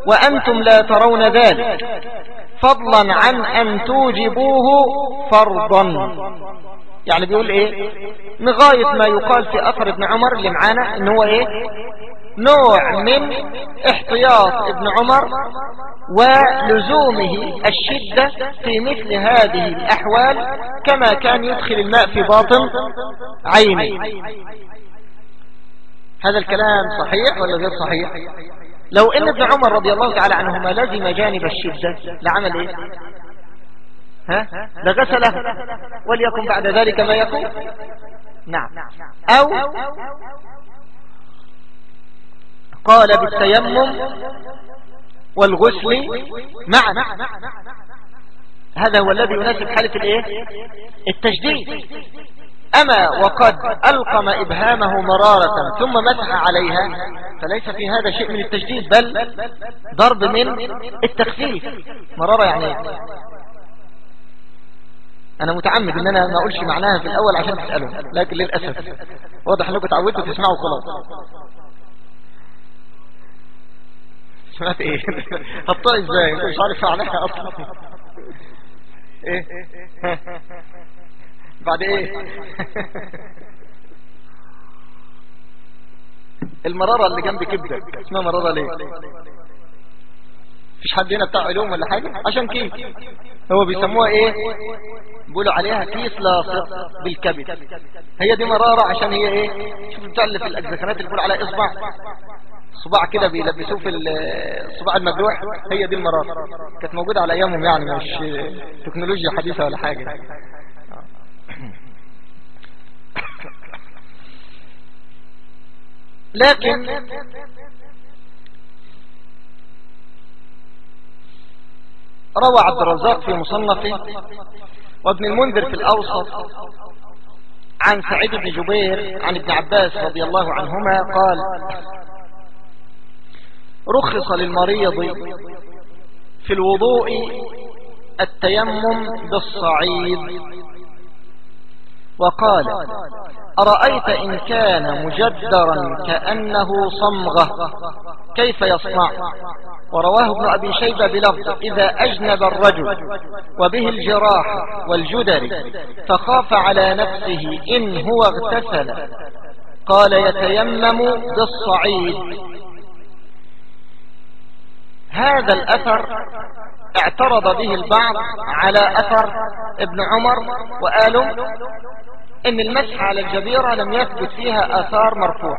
وأنتم لا ترون ذلك. فضلا عن أن توجبوه فرضا. يعني بيقول إيه؟ لغاية ما يقال في أثر ابن عمر اللي معانا إن هو إيه؟ نوع من احتياط ابن عمر ولزومه الشدة في مثل هذه الأحوال كما كان يدخل الماء في باطن عينه. هذا الكلام صحيح ولا غير صحيح؟ لو إن ابن عمر رضي الله تعالى عنهما لزم جانب الشدة لعمل إيه؟ ها؟ لغسله وليكن بعد ذلك ما يكون. نعم. أو قال بالتيمم والغسل معا. هذا هو الذي يناسب حالة الإيه؟ التجديد أما وقد ألقم إبهامه مرارة ثم مسح عليها فليس في هذا شيء من التجديد بل ضرب من التخفيف. مرارة يعني أنا متعمد إن أنا ما أقولش معناها في الأول عشان تسألوا لكن للأسف. واضح أنكم تعودتوا تسمعوا خلاص سمعت إيه؟ هتطلع إزاي؟ انت مش عارف معناها أصلا. إيه؟ بعد إيه؟ المرارة اللي جنب كبدك اسمها مرارة ليه؟ مفيش حد هنا بتاع علوم ولا حاجة؟ عشان كيف؟ هو بيسموها إيه؟ بيقولوا عليها كيس لاصق بالكبد. هي دي مرارة عشان هي إيه؟ شوف بتاع اللي في الاجزخانات اللي بيقولوا عليها إصبع. صباع كده بيلبسوه في الصباع المجروح هي دي المرارة. كانت موجودة على أيامهم يعني مش تكنولوجيا حديثة ولا حاجة. لكن روى عبد الرزاق في مصنفه وابن المنذر في الأوسط عن سعيد بن جبير عن ابن عباس رضي الله عنهما قال رخص للمريض في الوضوء التيمم بالصعيد. وقال أرأيت إن كان مجدرا كأنه صمغة كيف يصنع؟ ورواه ابن أبي شيبة بلفظ إذا أجنب الرجل وبه الجراح والجدر فخاف على نفسه إن هو اغتسل. قال يتيمم بالصعيد. هذا الأثر اعترض به البعض على أثر ابن عمر وقالوا إن المسح على الجبيرة لم يثبت فيها آثار مرفوع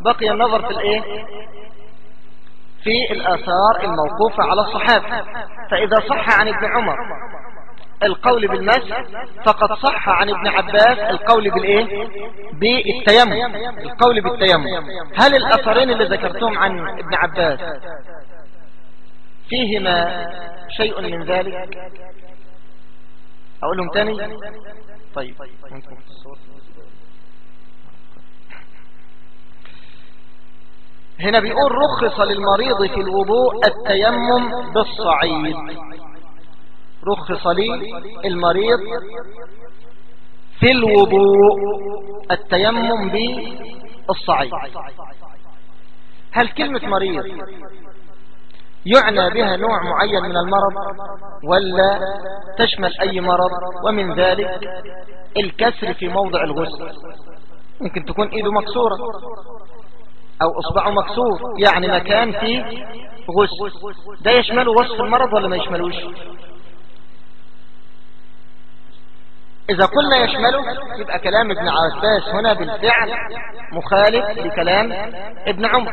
بقي النظر في الإيه؟ في الآثار الموقوفة على الصحابة. فإذا صح عن ابن عمر القول بالمسح فقد صح عن ابن عباس القول بالإيه؟ بالتيمم. القول بالتيمم. هل الأثرين اللي ذكرتهم عن ابن عباس فيهما شيء من ذلك؟ أقولهم تاني؟ طيب هنا بيقول رخص للمريض في الوضوء التيمم بالصعيد. رخص لي المريض في الوضوء التيمم بالصعيد. هل كلمة مريض يعنى بها نوع معين من المرض ولا تشمل أي مرض ومن ذلك الكسر في موضع الغسل. ممكن تكون إيده مكسورة أو إصبعه مكسور يعني مكان فيه غسل. ده يشمله وصف المرض ولا ما يشملوش؟ إذا قلنا يشمله يبقى كلام ابن عباس هنا بالفعل مخالف لكلام ابن عمر.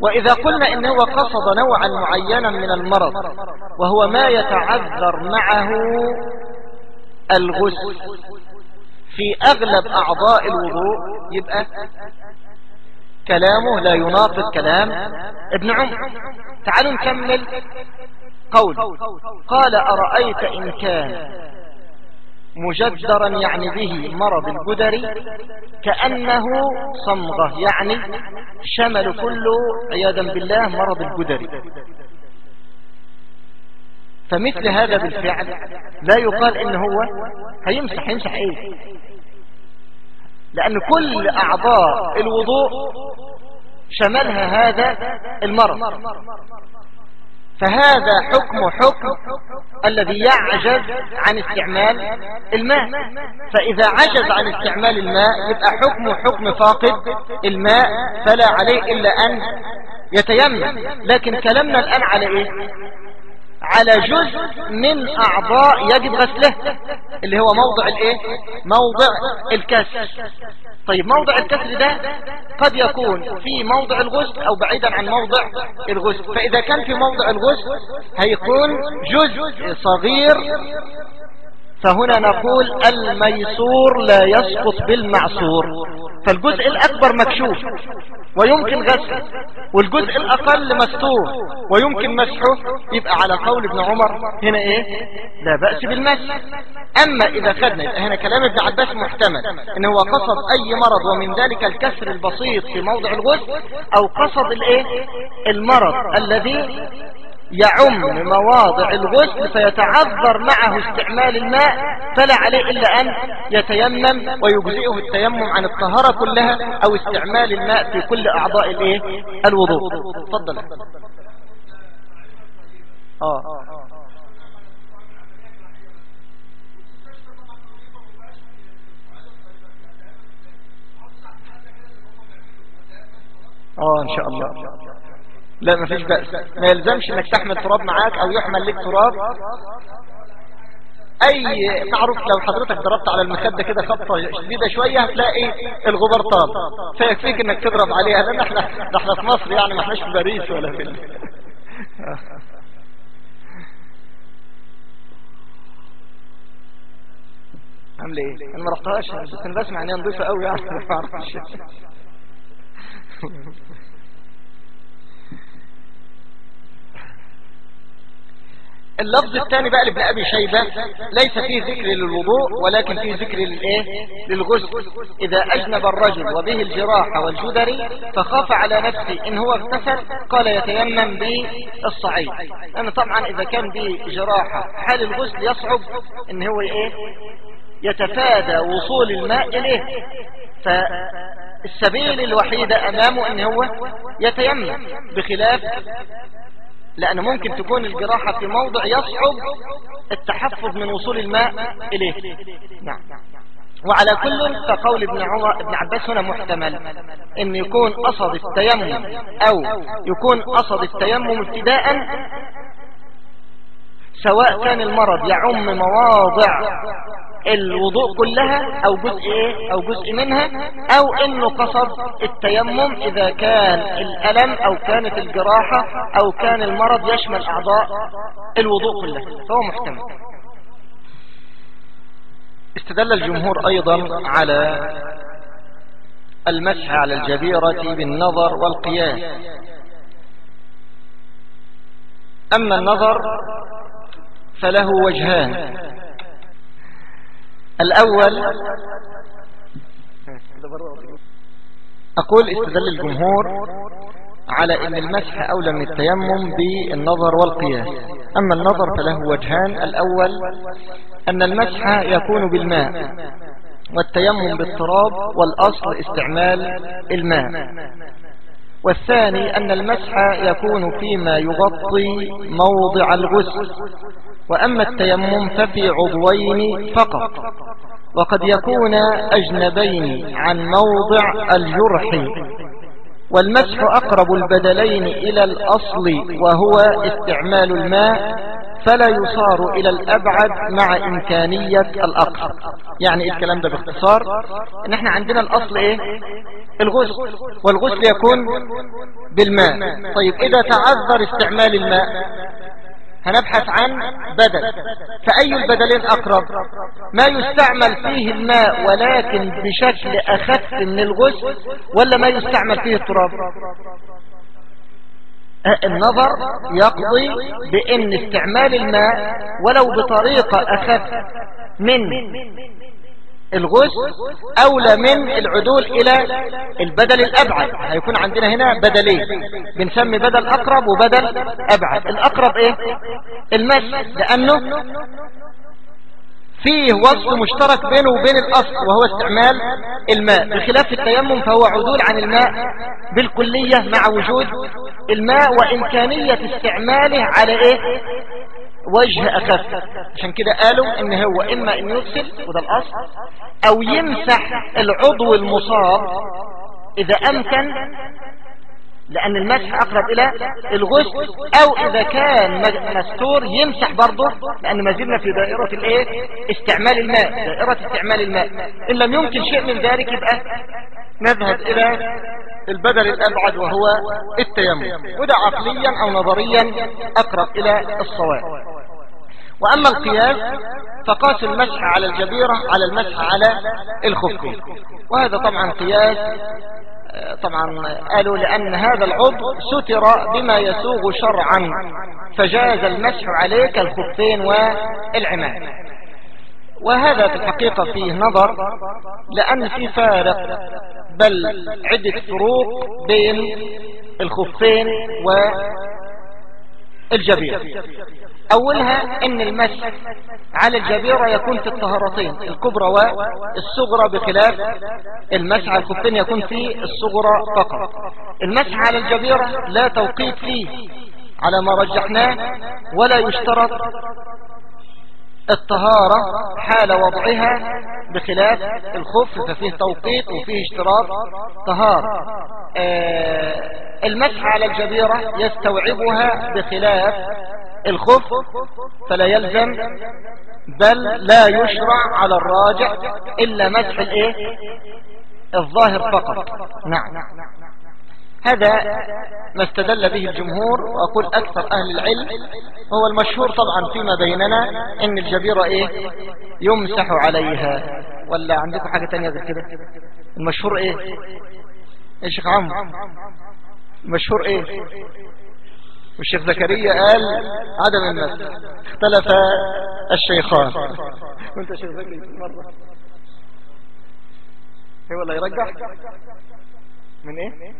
وإذا قلنا إنه قصد نوعا معينا من المرض وهو ما يتعذر معه الغسل في أغلب أعضاء الوضوء يبقى كلامه لا يناقض كلام ابن عمر تعالوا نكمل قول. قال أرأيت إن كان مجدرا يعني به مرض الجدري كأنه صمغة يعني شمل كله عياذا بالله مرض الجدري فمثل هذا بالفعل لا يقال ان هو هيمسح يمسح إيه لأن كل أعضاء الوضوء شملها هذا المرض. فهذا حكم حكم الذي يعجز عن استعمال الماء. فإذا عجز عن استعمال الماء يبقى حكمه حكم فاقد الماء فلا عليه إلا أن يتيمم. لكن كلامنا الآن على إيه؟ على جزء من أعضاء يجب غسله اللي هو موضع الإيه؟ موضع الكسر. طيب موضع الكسر ده قد يكون في موضع الغسل أو بعيدا عن موضع الغسل. فإذا كان في موضع الغسل هيكون جزء صغير فهنا نقول الميسور لا يسقط بالمعصور فالجزء الأكبر مكشوف ويمكن غسله والجزء الأقل مستور ويمكن مسحه يبقى على قول ابن عمر هنا إيه؟ لا بأس بالمسح أما إذا خدنا يبقى هنا كلام ابن عباس محتمل إن هو قصد أي مرض ومن ذلك الكسر البسيط في موضع الغسل أو قصد الإيه؟ المرض الذي يعم مواضع الغسل فيتعذر معه استعمال الماء فلا عليه إلا أن يتيمم ويجزئه التيمم عن الطهارة كلها أو استعمال الماء في كل أعضاء الإيه؟ الوضوء. تفضل. آه. آه إن شاء الله. لا ما فيش بأس. ما يلزمش إنك تحمل تراب معاك أو يحمل لك تراب. أي تعرف لو حضرتك ضربت على المخدة كده خبطة شديدة شوية هتلاقي الغبار طال فيكفيك إنك تضرب عليها لأن إحنا إحنا في مصر يعني ما إحناش في باريس ولا في عامل إيه؟ أنا ما رحتهاش بس أنا بسمع إن هي نظيفة قوي يعني ما أعرفش. اللفظ الثاني بقى لابن أبي شيبة ليس فيه ذكر للوضوء ولكن فيه ذكر للإيه؟ للغسل. إذا أجنب الرجل وبه الجراح والجدري فخاف على نفسه إن هو اغتسل قال يتيمم بالصعيد لأن طبعا إذا كان به جراحة حال الغسل يصعب؟ إن هو إيه؟ يتفادى وصول الماء إليه. فالسبيل الوحيد أمامه إن هو يتيمم بخلاف لأن ممكن تكون الجراحة في موضع يصعب التحفظ من وصول الماء إليه. نعم. وعلى كل فقول ابن عمر ابن عباس هنا محتمل إن يكون قصد التيمم أو يكون قصد التيمم ابتداء سواء كان المرض يعم مواضع الوضوء كلها أو جزء إيه؟ أو جزء منها أو إنه قصد التيمم إذا كان الألم أو كانت الجراحة أو كان المرض يشمل أعضاء الوضوء كلها فهو محتمل. استدل الجمهور أيضا على المسح على الجبيرة بالنظر والقياس. أما النظر فله وجهان. الأول أقول استدل الجمهور على أن المسح أولى من التيمم بالنظر والقياس. أما النظر فله وجهان. الأول أن المسح يكون بالماء والتيمم بالتراب والأصل استعمال الماء. والثاني أن المسح يكون فيما يغطي موضع الغسل. وأما التيمم ففي عضوين فقط. وقد يكون أجنبين عن موضع الجرح. والمسح أقرب البدلين إلى الأصل وهو استعمال الماء فلا يصار إلى الأبعد مع إمكانية الأقصى يعني الكلام ده باختصار؟ إن إحنا عندنا الأصل إيه؟ الغسل. والغسل يكون بالماء. طيب إذا تعذر استعمال الماء هنبحث عن بدل. فأي البدلين أقرب؟ ما يستعمل فيه الماء ولكن بشكل أخف من الغسل ولا ما يستعمل فيه التراب؟ النظر يقضي بأن استعمال الماء ولو بطريقة أخف من الغسل أولى من العدول إلى البدل الأبعد. هيكون عندنا هنا بدلين. بنسمي بدل أقرب وبدل أبعد. الأقرب إيه؟ المس لأنه فيه وصف مشترك بينه وبين الأصل وهو استعمال الماء. بخلاف التيمم فهو عدول عن الماء بالكلية مع وجود الماء وإمكانية استعماله على إيه؟ وجه أخف عشان كده قالوا إن هو إما أن يغسل وده الأصل أو يمسح العضو المصاب إذا أمكن لأن المسح أقرب إلى الغسل أو إذا كان مستور يمسح برضه لأن ما زلنا في دائرة الإيه؟ استعمال الماء دائرة استعمال الماء إن لم يمكن شيء من ذلك يبقى نذهب إلى البدل الأبعد وهو التيمم وده عقليا أو نظريا أقرب إلى الصواب. وأما القياس فقاس المسح على الجبيرة على المسح على الخف وهذا طبعا قياس طبعا قالوا لأن هذا العضو ستر بما يسوغ شرعا فجاز المسح عليه كالخفين والعمام وهذا في الحقيقة فيه نظر لأن في فارق بل عدة فروق بين الخفين والجبير. أولها أن المسح على الجبيرة يكون في الطهارتين الكبرى والصغرى بخلاف المسح على الخفين يكون في الصغرى فقط. المسح على الجبيرة لا توقيت فيه على ما رجحناه ولا يشترط الطهارة حال وضعها بخلاف الخف ففيه توقيت وفيه اشتراط طهارة آه المسح على الجبيرة يستوعبها بخلاف الخف فلا يلزم بل لا يشرع على الراجع إلا مسح الإيه؟ الظاهر فقط. نعم. هذا ما استدل به الجمهور وأقول أكثر أهل العلم هو المشهور طبعا فيما بيننا إن الجبيرة إيه؟ يمسح عليها. ولا عندكم حاجة تانية غير كده؟ المشهور إيه؟ إيه شيخ عمرو المشهور إيه؟ والشيخ زكريا قال عدم المسح اختلف الشيخان. وأنت شيخ زكريا مرة. هو اللي يرجح؟ من إيه؟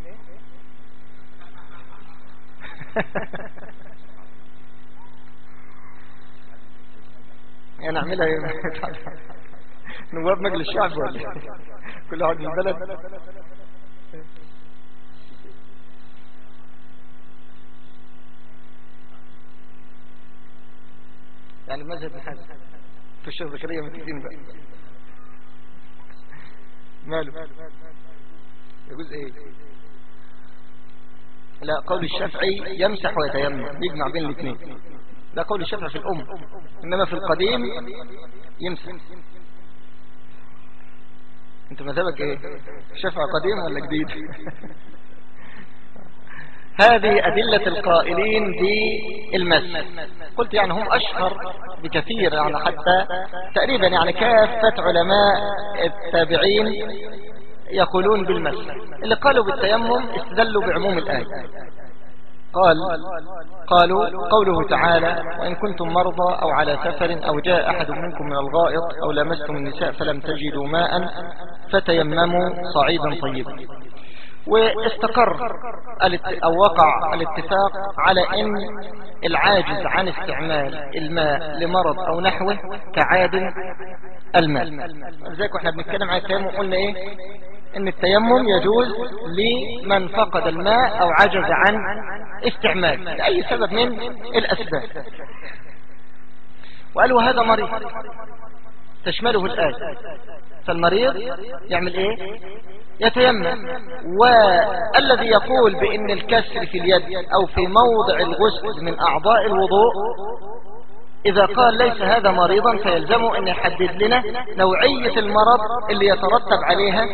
يعني اعملها إيه نواب مجلس الشعب ولا كل واحد من البلد يعني مذهب الحاج في الشيخ زكريا الدين بقى. ماله؟ يجوز إيه؟ لا قول الشافعي يمسح ويتيمم. يجمع بين الاثنين. لا قول الشافعي في الأم. إنما في القديم يمسح. أنت مذهبك إيه؟ الشافعي قديم ولا جديد؟ هذه أدلة القائلين بالمس قلت يعني هم أشهر بكثير يعني حتى تقريبا يعني كافة علماء التابعين يقولون بالمس. اللي قالوا بالتيمم استدلوا بعموم الآية. قال قالوا قوله تعالى وإن كنتم مرضى أو على سفر أو جاء أحد منكم من الغائط أو لمستم النساء فلم تجدوا ماء فتيمموا صعيدا طيبا. واستقر أو وقع الاتفاق على إن العاجز عن استعمال الماء لمرض أو نحوه كعاد الماء. لذلك إحنا بنتكلم عن التيمم قلنا إيه؟ إن التيمم يجوز لمن فقد الماء أو عجز عن استعمال لأي سبب من الأسباب. وقالوا هذا مريض تشمله الآية فالمريض يعمل إيه؟ يتيمم. والذي يقول بأن الكسر في اليد أو في موضع الغسل من أعضاء الوضوء إذا قال ليس هذا مريضا فيلزمه أن يحدد لنا نوعية المرض اللي يترتب عليها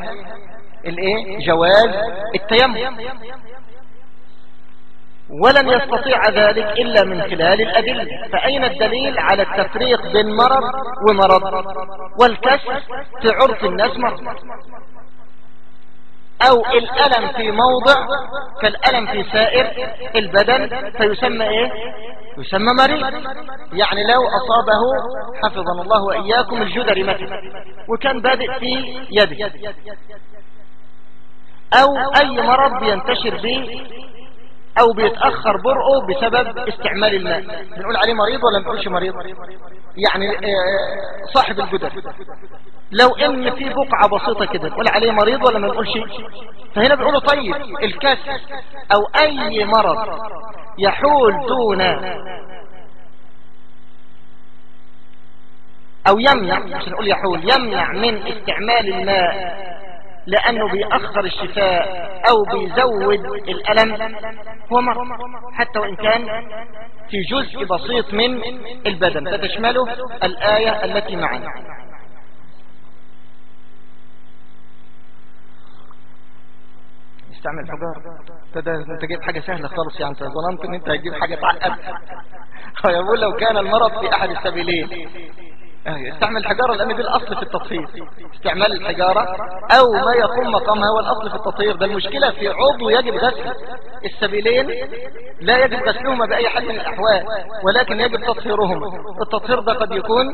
الايه؟ جواز التيمم. ولن يستطيع ذلك إلا من خلال الأدلة. فأين الدليل على التفريق بين مرض ومرض؟ والكسر في عرف الناس مرض. أو الألم في موضع كالألم في سائر البدن فيسمى إيه؟ يسمى مريض. يعني لو أصابه حفظنا الله وإياكم الجدر مثلا وكان بادئ في يده. أو أي مرض بينتشر به أو بيتأخر برؤه بسبب استعمال الماء. بنقول عليه مريض ولا بنقولش مريض؟ يعني صاحب الجدر. لو إن في بقعة بسيطة كده نقول عليه مريض ولا ما نقولش فهنا بيقولوا طيب الكسر أو أي مرض يحول دون أو يمنع مش نقول يحول يمنع من استعمال الماء. لأنه بيأخر الشفاء أو بيزود الألم هو مرض حتى وإن كان في جزء بسيط من البدن. فتشمله الآية التي معنا. استعمل حجار أنت جايب حاجة سهلة خالص يعني. أنت ظننت إن أنت هتجيب حاجة تعقد. يقول لو كان المرض في أحد السبيلين. استعمل الحجارة لأن دي الأصل في التطهير استعمال الحجارة أو ما يقوم مقامها هو الأصل في التطهير ده المشكلة في عضو يجب غسله. السبيلين لا يجب غسلهما بأي حال من الأحوال ولكن يجب تطهيرهما. التطهير ده قد يكون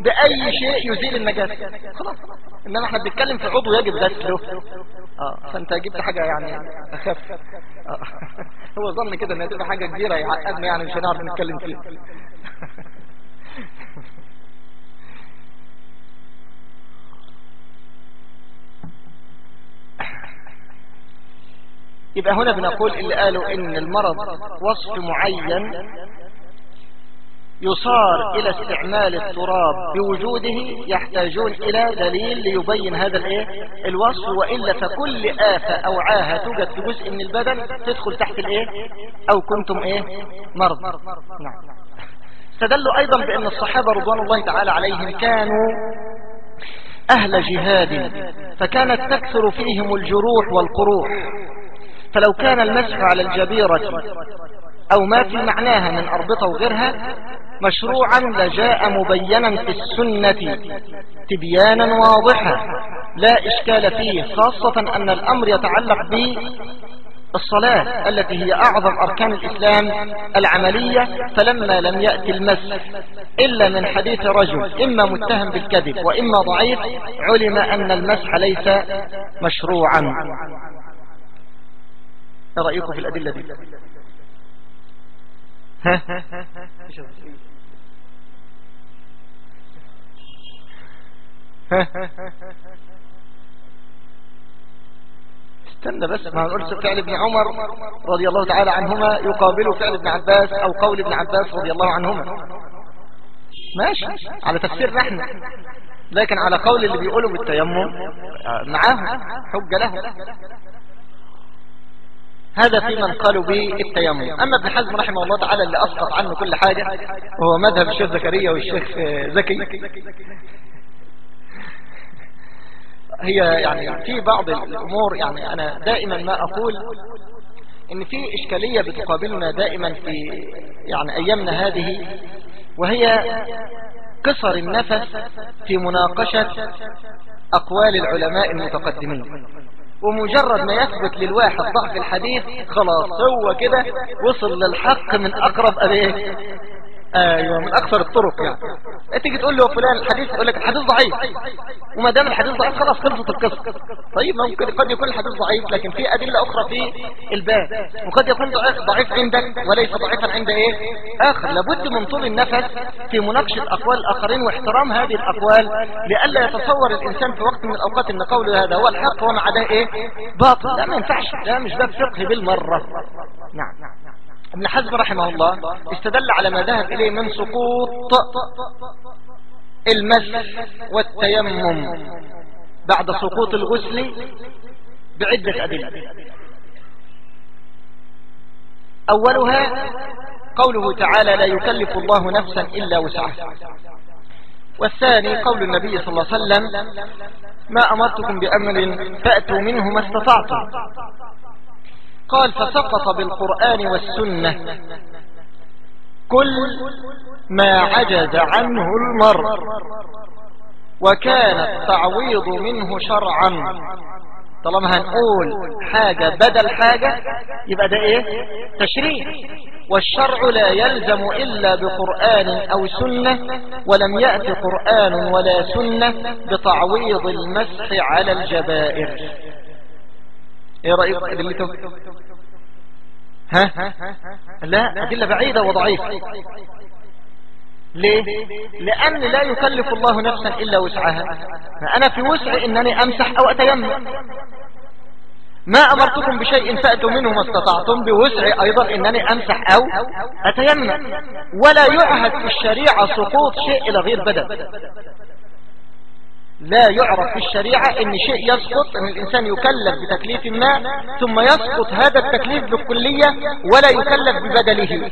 بأي شيء يزيل النجاسة. خلاص. إنما إحنا بنتكلم في عضو يجب غسله. آه فأنت جبت حاجة يعني أخف. آه. هو ظن كده إنها تبقى حاجة كبيرة يعقدنا يعني مش هنعرف نتكلم فيها. يبقى هنا بنقول اللي قالوا إن المرض وصف معين يصار إلى استعمال التراب بوجوده يحتاجون إلى دليل ليبين هذا الإيه؟ الوصف والا فكل آفة أو عاهة توجد في جزء من البدن تدخل تحت الإيه؟ أو كنتم إيه؟ مرض. نعم. استدلوا أيضا بأن الصحابة رضوان الله تعالى عليهم كانوا أهل جهاد فكانت تكثر فيهم الجروح والقروح. فلو كان المسح على الجبيرة أو ما في معناها من أربطة وغيرها مشروعا لجاء مبينا في السنة تبيانا واضحا. لا إشكال فيه خاصة أن الأمر يتعلق بالصلاة التي هي أعظم أركان الإسلام العملية فلما لم يأتي المسح إلا من حديث رجل إما متهم بالكذب وإما ضعيف علم أن المسح ليس مشروعا. ما رأيكم في الأدلة دي؟ ها؟ استنى بس ما نقول فعل ابن عمر رضي الله تعالى عنهما يقابل فعل ابن عباس أو قول ابن عباس رضي الله عنهما. ماشي على تفسير نحن. لكن على قول اللي بيقولوا بالتيمم معاهم حجة له هذا في من قالوا بالتيمم أما ابن حزم رحمه الله تعالى اللي أسقط عنه كل حاجة وهو مذهب الشيخ زكريا والشيخ زكي. هي يعني في بعض الأمور يعني أنا دائما ما أقول إن في إشكالية بتقابلنا دائما في يعني أيامنا هذه وهي قصر النفس في مناقشة أقوال العلماء المتقدمين. ومجرد ما يثبت للواحد ضعف الحديث خلاص هو كده وصل للحق من أقرب أبيه. أيوه من أكثر الطرق يعني. تيجي تقول له فلان الحديث يقول لك الحديث ضعيف. وما دام الحديث ضعيف خلاص خلصت القصة. طيب ممكن قد يكون الحديث ضعيف لكن في أدلة أخرى في الباب. وقد يكون ضعيف عندك وليس ضعيفا عند إيه؟ آخر. لابد من طول النفس في مناقشة أقوال الاخرين واحترام هذه الأقوال لئلا يتصور الإنسان في وقت من الأوقات أن قوله هذا هو الحق وما عداه إيه؟ باطل. لا ما ينفعش. ده مش باب فقه بالمرة. نعم. ابن حزم رحمه الله استدل على ما ذهب إليه من سقوط المس والتيمم بعد سقوط الغسل بعدة أدلة. أولها قوله تعالى لا يكلف الله نفسا إلا وسعها. والثاني قول النبي صلى الله عليه وسلم ما أمرتكم بأمر فأتوا منه ما استطعتم. قال فسقط بالقرآن والسنة. كل ما عجز عنه المرء وكان التعويض منه شرعا. طالما هنقول حاجة بدل حاجة يبقى ده إيه؟ تشريع. والشرع لا يلزم إلا بقرآن أو سنة ولم يأت قرآن ولا سنة بتعويض المسح على الجبائر. إيه رأيك ادلته ها؟ لا أدلة بعيدة وضعيفة. ليه؟ لأن لا يكلف الله نفسا إلا وسعها. أنا في وسع إنني أمسح أو أتيمم. ما أمرتكم بشيء فأتوا منه ما استطعتم. بوسع أيضا إنني أمسح أو أتيمم. ولا يعهد في الشريعة سقوط شيء إلى غير بدل. لا يعرف في الشريعة إن شيء يسقط إن الإنسان يكلف بتكليف ما ثم يسقط هذا التكليف بالكلية ولا يكلف ببدله.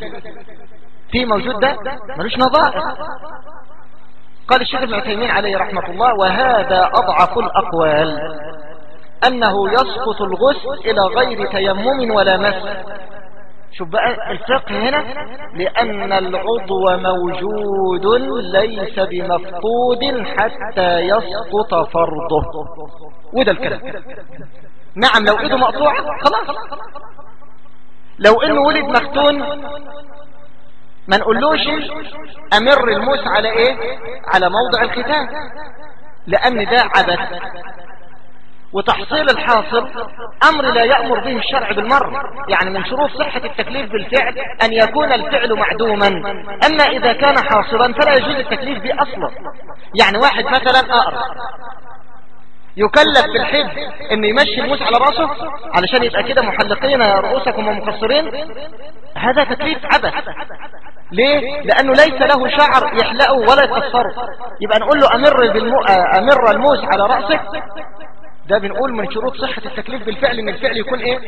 في موجود ده؟ ملوش نظائر. قال الشيخ ابن عثيمين عليه رحمة الله وهذا أضعف الأقوال أنه يسقط الغسل إلى غير تيمم ولا مس. شوف بقى الفقه هنا لأن العضو موجود ليس بمفقود حتى يسقط فرضه. وده الكلام. نعم لو إيده مقطوعة خلاص. لو إنه ولد مختون ما نقولوش أمر الموس على إيه؟ على موضع الختان. لأن ده عبث. وتحصيل الحاصل أمر لا يأمر به الشرع بالمرة يعني من شروط صحة التكليف بالفعل أن يكون الفعل معدوما أما إذا كان حاصلا فلا يجوز التكليف به أصلا. يعني واحد مثلا أقرأ يكلف بالحج ان يمشي الموس على رأسه علشان يبقى كده محلقين رؤوسكم ومقصرين؟ هذا تكليف عبث. ليه؟ لأنه ليس له شعر يحلقه ولا يقصره يبقى نقول له أمر, بالمو... أمر الموس على رأسك ده بنقول من شروط صحة التكليف بالفعل إن الفعل يكون إيه؟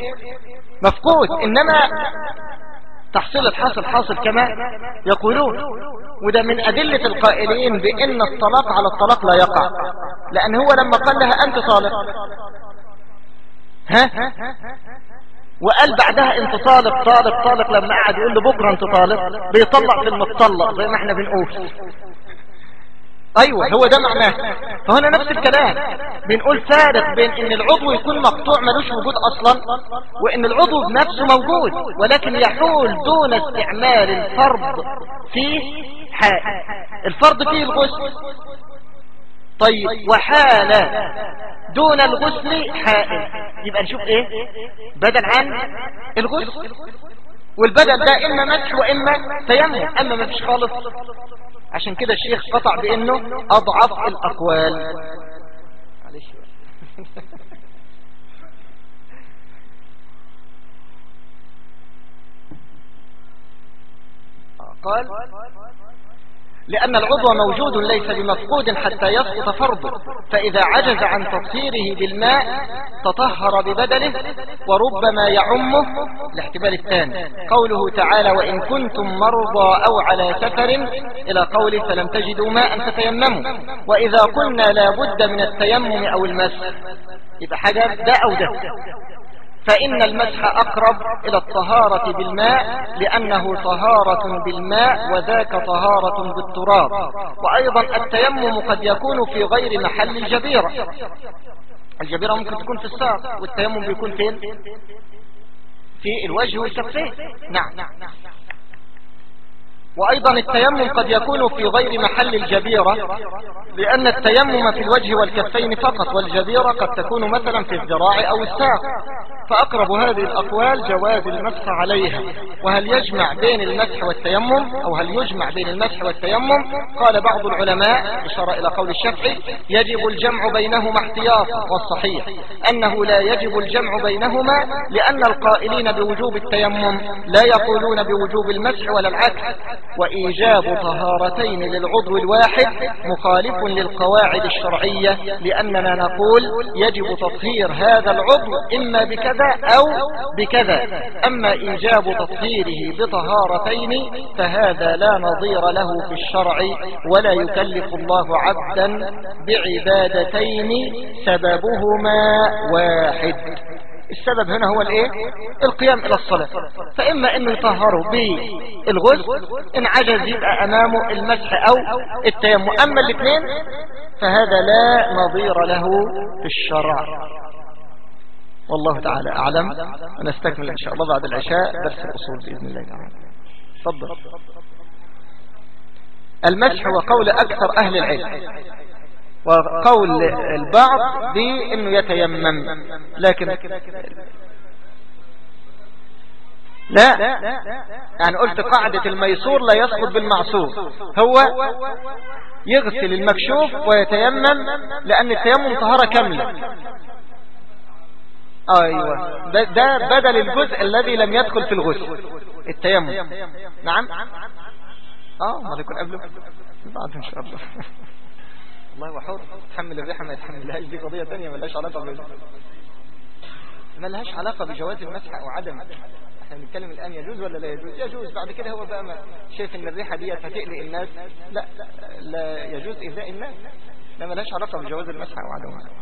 مفقود. إنما تحصيل الحاصل حاصل كما يقولون. وده من أدلة القائلين بأن الطلاق على الطلاق لا يقع. لأن هو لما قال لها أنت طالق. ها؟ وقال بعدها أنت طالق طالق طالق. لما قعد يقول له بكرة أنت طالق. بيطلق في المطلق زي ما إحنا بنقول. أيوه هو ده معناه. فهنا نفس الكلام. بنقول فارق بين إن العضو يكون مقطوع ملوش وجود أصلا وإن العضو بنفسه موجود ولكن يحول دون استعمال الفرض فيه حال الفرض فيه الغسل. طيب وحالة دون الغسل حائل يبقى نشوف إيه؟ بدل عن الغسل. والبدل ده إما مسح وإما تيمم أما ما فيش خالص. عشان كده الشيخ قطع بإنه أضعف الأقوال. قال لأن العضو موجود ليس بمفقود حتى يسقط فرضه. فإذا عجز عن تطهيره بالماء تطهر ببدله وربما يعمه. الاحتمال الثاني. قوله تعالى وإن كنتم مرضى أو على سفر إلى قوله فلم تجدوا ماء فتيمموا وإذا قلنا لا بد من التيمم أو المس يبقى حاجة ده أو ده. فإن المسح أقرب إلى الطهارة بالماء لأنه طهارة بالماء وذاك طهارة بالتراب. وأيضا التيمم قد يكون في غير محل الجبيرة. الجبيرة ممكن تكون في الساق والتيمم بيكون فين؟ في الوجه والكفين نعم. وأيضا التيمم قد يكون في غير محل الجبيرة لأن التيمم في الوجه والكفين فقط والجبيرة قد تكون مثلا في الذراع أو الساق. فأقرب هذه الأقوال جواز المسح عليها. وهل يجمع بين المسح والتيمم؟ أو هل يجمع بين المسح والتيمم؟ قال بعض العلماء إشارة إلى قول الشافعي يجب الجمع بينهما احتياطا والصحيح. أنه لا يجب الجمع بينهما لأن القائلين بوجوب التيمم لا يقولون بوجوب المسح ولا العكس وإيجاب طهارتين للعضو الواحد مخالف للقواعد الشرعية لأننا نقول يجب تطهير هذا العضو إما بكذا أو بكذا. أما إيجاب تطهيره بطهارتين فهذا لا نظير له في الشرع ولا يكلف الله عبدا بعبادتين سببهما واحد. السبب هنا هو الإيه؟ القيام إلى الصلاة. فإما انه يطهره بالغسل إن عجز يبقى أمامه المسح أو التيمم. أما الإثنين فهذا لا نظير له في الشرع. والله تعالى أعلم. ونستكمل إن شاء الله بعد العشاء درس الأصول بإذن الله تعالى. تفضل. المسح هو قول أكثر أهل العلم. وقول البعض بأنه يتيمم. لكن لا. يعني قلت قاعدة الميسور لا يسقط بالمعصور. هو يغسل المكشوف ويتيمم لأن التيمم طهارة كاملة. أيوه. ده, ده بدل الجزء الذي لم يدخل في الغسل التيمم. نعم. آه ما يكون قبله. بعد إن شاء الله. الله هو حر تحمل الريحه ما يتحملهاش دي قضية ثانية ملهاش علاقة بال ملهاش علاقة بجواز المسح أو عدمه إحنا بنتكلم الآن يجوز ولا لا يجوز؟ يجوز. بعد كده هو بقى ما شايف إن الريحة دي هتقلق الناس. لا لا يجوز إيذاء الناس. لا ملهاش علاقة بجواز المسح أو عدمه